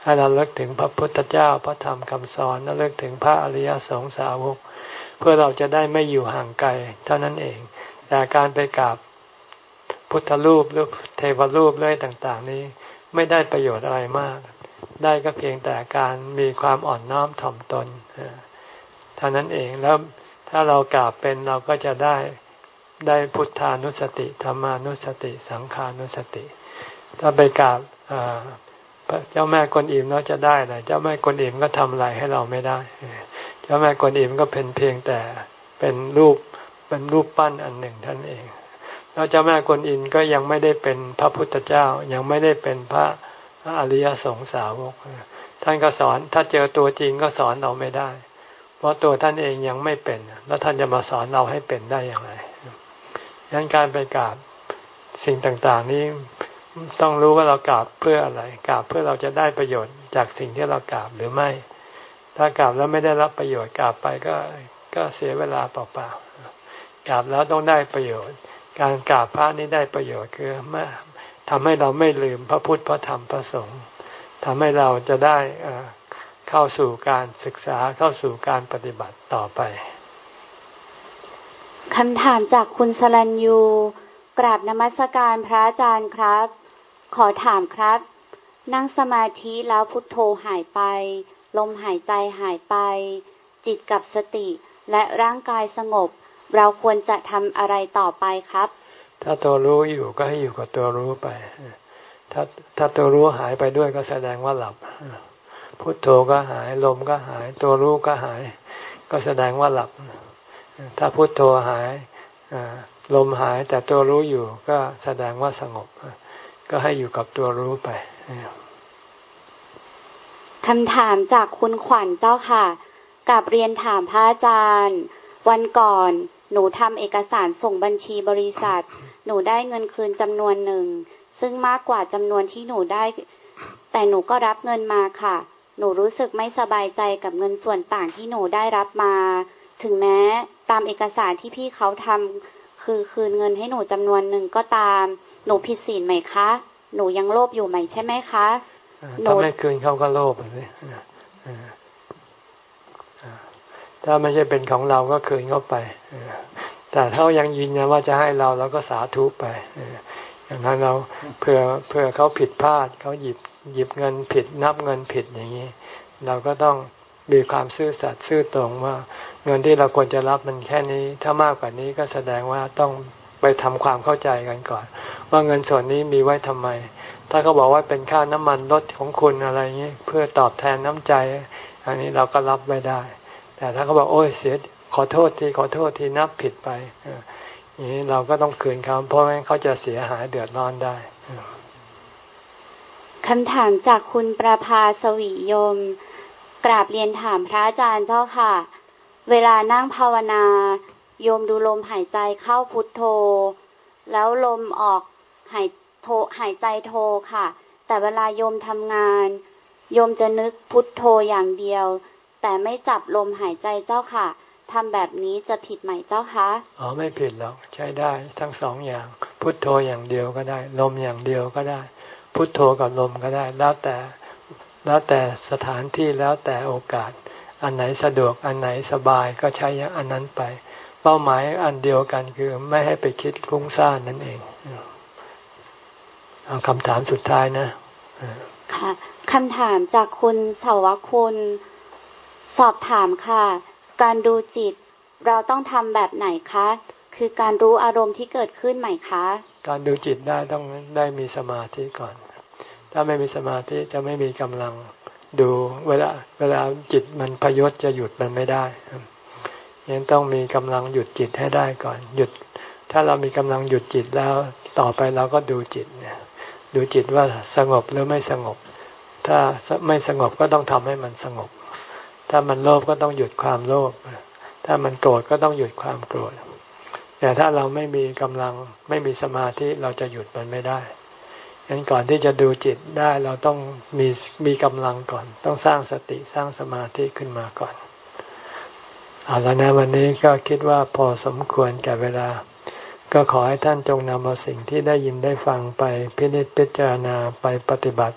ให้เราเลิกถึงพระพุทธเจ้าพระธรรมคำสอนแล้วเลิกถึงพระอริยสงสาวก เพื่อเราจะได้ไม่อยู่ห่างไกลเท่านั้นเอง แต่การไปกราบพุทธรูปหรือเทวรูปเรื่องต่าง ๆ นี้ไม่ได้ประโยชน์อะไรมาก ได้ก็เพียงแต่การมีความอ่อนน้อมถ่อมตนเท่านั้นเองแล้วถ้าเรากราบเป็นเราก็จะได้ได้พุทธานุสติธรรมานุสติ สังขานุสติ ถ้าไปกราบเจ้าแม่กวนอิมเราจะได้อะไรเจ้าแม่กวนอิมก็ทำอะไรให้เราไม่ได้ เจ้าแม่กวนอิมก็เป็นเพียงแต่เป็นรูปเป็นรูปปั้นอันหนึ่งท่านเองแล้วเจ้าแม่กวนอิมก็ยังไม่ได้เป็นพระพุทธเจ้ายังไม่ได้เป็นพระ พระอริยสงสาวก ท่านก็สอนถ้าเจอตัวจริงก็สอนเราไม่ได้ เพราะตัวท่านเองยังไม่เป็น แล้วท่านจะมาสอนเราให้เป็นได้อย่างไรดังนั้นการไปกราบสิ่งต่างๆ นี้ต้องรู้ว่าเรากราบเพื่ออะไรกราบเพื่อเราจะได้ประโยชน์จากสิ่งที่เรากราบหรือไม่ ถ้ากราบแล้วไม่ได้รับประโยชน์กราบไปก็ก็เสียเวลาเปล่าๆกราบแล้วต้องได้ประโยชน์ การกราบพระนี้ได้ประโยชน์คือเมื่อ ทำให้เราไม่ลืมพระพุทธพระธรรมพระสงฆ์ทำให้เราจะได้เข้าสู่การศึกษาเข้าสู่การปฏิบัติต่อไปคำถามจากคุณสลัญยูกราบนมัสการพระอาจารย์ครับ ขอถามครับ นั่งสมาธิแล้วพุทโธหายไป ลมหายใจหายไป จิตกับสติและร่างกายสงบ เราควรจะทำอะไรต่อไปครับ ถ้าตัวรู้อยู่ก็ให้อยู่กับตัวรู้ไป ถ้าถ้าตัวรู้หายไปด้วยก็แสดงว่าหลับ พุทโธก็หายลมก็หาย ตัวรู้ก็หาย ก็แสดงว่าหลับ ถ้าพุทโธหายลมหายแต่ตัวรู้อยู่ก็แสดงว่าสงบ ก็ให้อยู่กับตัวรู้ไปคำถามจากคุณขวัญเจ้าค่ะกับเรียนถามพระอาจารย์ วันก่อนหนูทำเอกสารส่งบัญชีบริษัท หนูได้เงินคืนจำนวนหนึ่ง ซึ่งมากกว่าจำนวนที่หนูได้ แต่หนูก็รับเงินมาค่ะ หนูรู้สึกไม่สบายใจกับเงินส่วนต่างที่หนูได้รับมา ถึงแม้ตามเอกสารที่พี่เขาทำคือคืนเงินให้หนูจำนวนหนึ่งก็ตาม หนูผิดศีลไหมคะ หนูยังโลภอยู่ไหมใช่ไหมคะถ้าไม่คืนเขาก็โลภเลยถ้าไม่ใช่เป็นของเราก็คืนเขาไป แต่ถ้ายังยืนยันว่าจะให้เราเราก็สาธุไปอย่างนั้นเราเผื่อเผื่อเขาผิดพลาดเขาหยิบหยิบเงินผิดนับเงินผิดอย่างนี้ เราก็ต้องมีความซื่อสัตย์ซื่อตรงว่า เงินที่เราควรจะรับมันแค่นี้ ถ้ามากกว่านี้ก็แสดงว่าต้องไปทำความเข้าใจกันก่อน ว่าเงินส่วนนี้มีไว้ทำไม ถ้าเขาบอกว่าเป็นค่าน้ำมันรถของคุณอะไรอย่างนี้เพื่อตอบแทนน้ำใจ อันนี้เราก็รับไม่ได้ แต่ถ้าเขาบอกโอ้ยเสีย ขอโทษทีขอโทษทีนับผิดไปอย่างนี้เราก็ต้องคืนเขาเพราะไม่งั้นเขาจะเสียหายเดือดร้อนได้คำถามจากคุณประภาสวียม กราบเรียนถามพระอาจารย์เจ้าค่ะ เวลานั่งภาวนา โยมดูลมหายใจเข้าพุทโธ แล้วลมออกหายโทหายใจโทค่ะ แต่เวลาโยมทำงาน โยมจะนึกพุทโธอย่างเดียว แต่ไม่จับลมหายใจเจ้าค่ะ ทำแบบนี้จะผิดไหมเจ้าคะอ๋อไม่ผิดหรอกใช้ได้ทั้งสองอย่าง พุทโธอย่างเดียวก็ได้ ลมอย่างเดียวก็ได้ พุทโธกับลมก็ได้ แล้วแต่แล้วแต่สถานที่แล้วแต่โอกาส อันไหนสะดวกอันไหนสบายก็ใช้อย่างอันนั้นไป เป้าหมายอันเดียวกันคือไม่ให้ไปคิดคุ้งซ่านนั่นเองเอาคำถามสุดท้ายนะค่ะคำถามจากคุณสาวคุณ สอบถามค่ะ การดูจิต เราต้องทำแบบไหนคะ คือการรู้อารมณ์ที่เกิดขึ้นไหมคะ การดูจิตได้ต้องได้มีสมาธิก่อน ถ้าไม่มีสมาธิจะไม่มีกำลังดูเวลาเวลาจิตมันพยศจะหยุดมันไม่ได้ยังต้องมีกำลังหยุดจิตให้ได้ก่อน หยุด ถ้าเรามีกำลังหยุดจิตแล้วต่อไปเราก็ดูจิตดูจิตว่าสงบหรือไม่สงบ ถ้าไม่สงบก็ต้องทำให้มันสงบ ถ้ามันโลภก็ต้องหยุดความโลภถ้ามันโกรธก็ต้องหยุดความโกรธแต่ถ้าเราไม่มีกำลังไม่มีสมาธิเราจะหยุดมันไม่ได้ยันก่อนที่จะดูจิตได้เราต้องมีมีกำลังก่อน ต้องสร้างสติสร้างสมาธิขึ้นมาก่อนเอาละนะวันนี้ก็คิดว่าพอสมควรแก่เวลา ก็ขอให้ท่านจงนำเอาสิ่งที่ได้ยินได้ฟังไปพินิจพิจารณาไปปฏิบัติ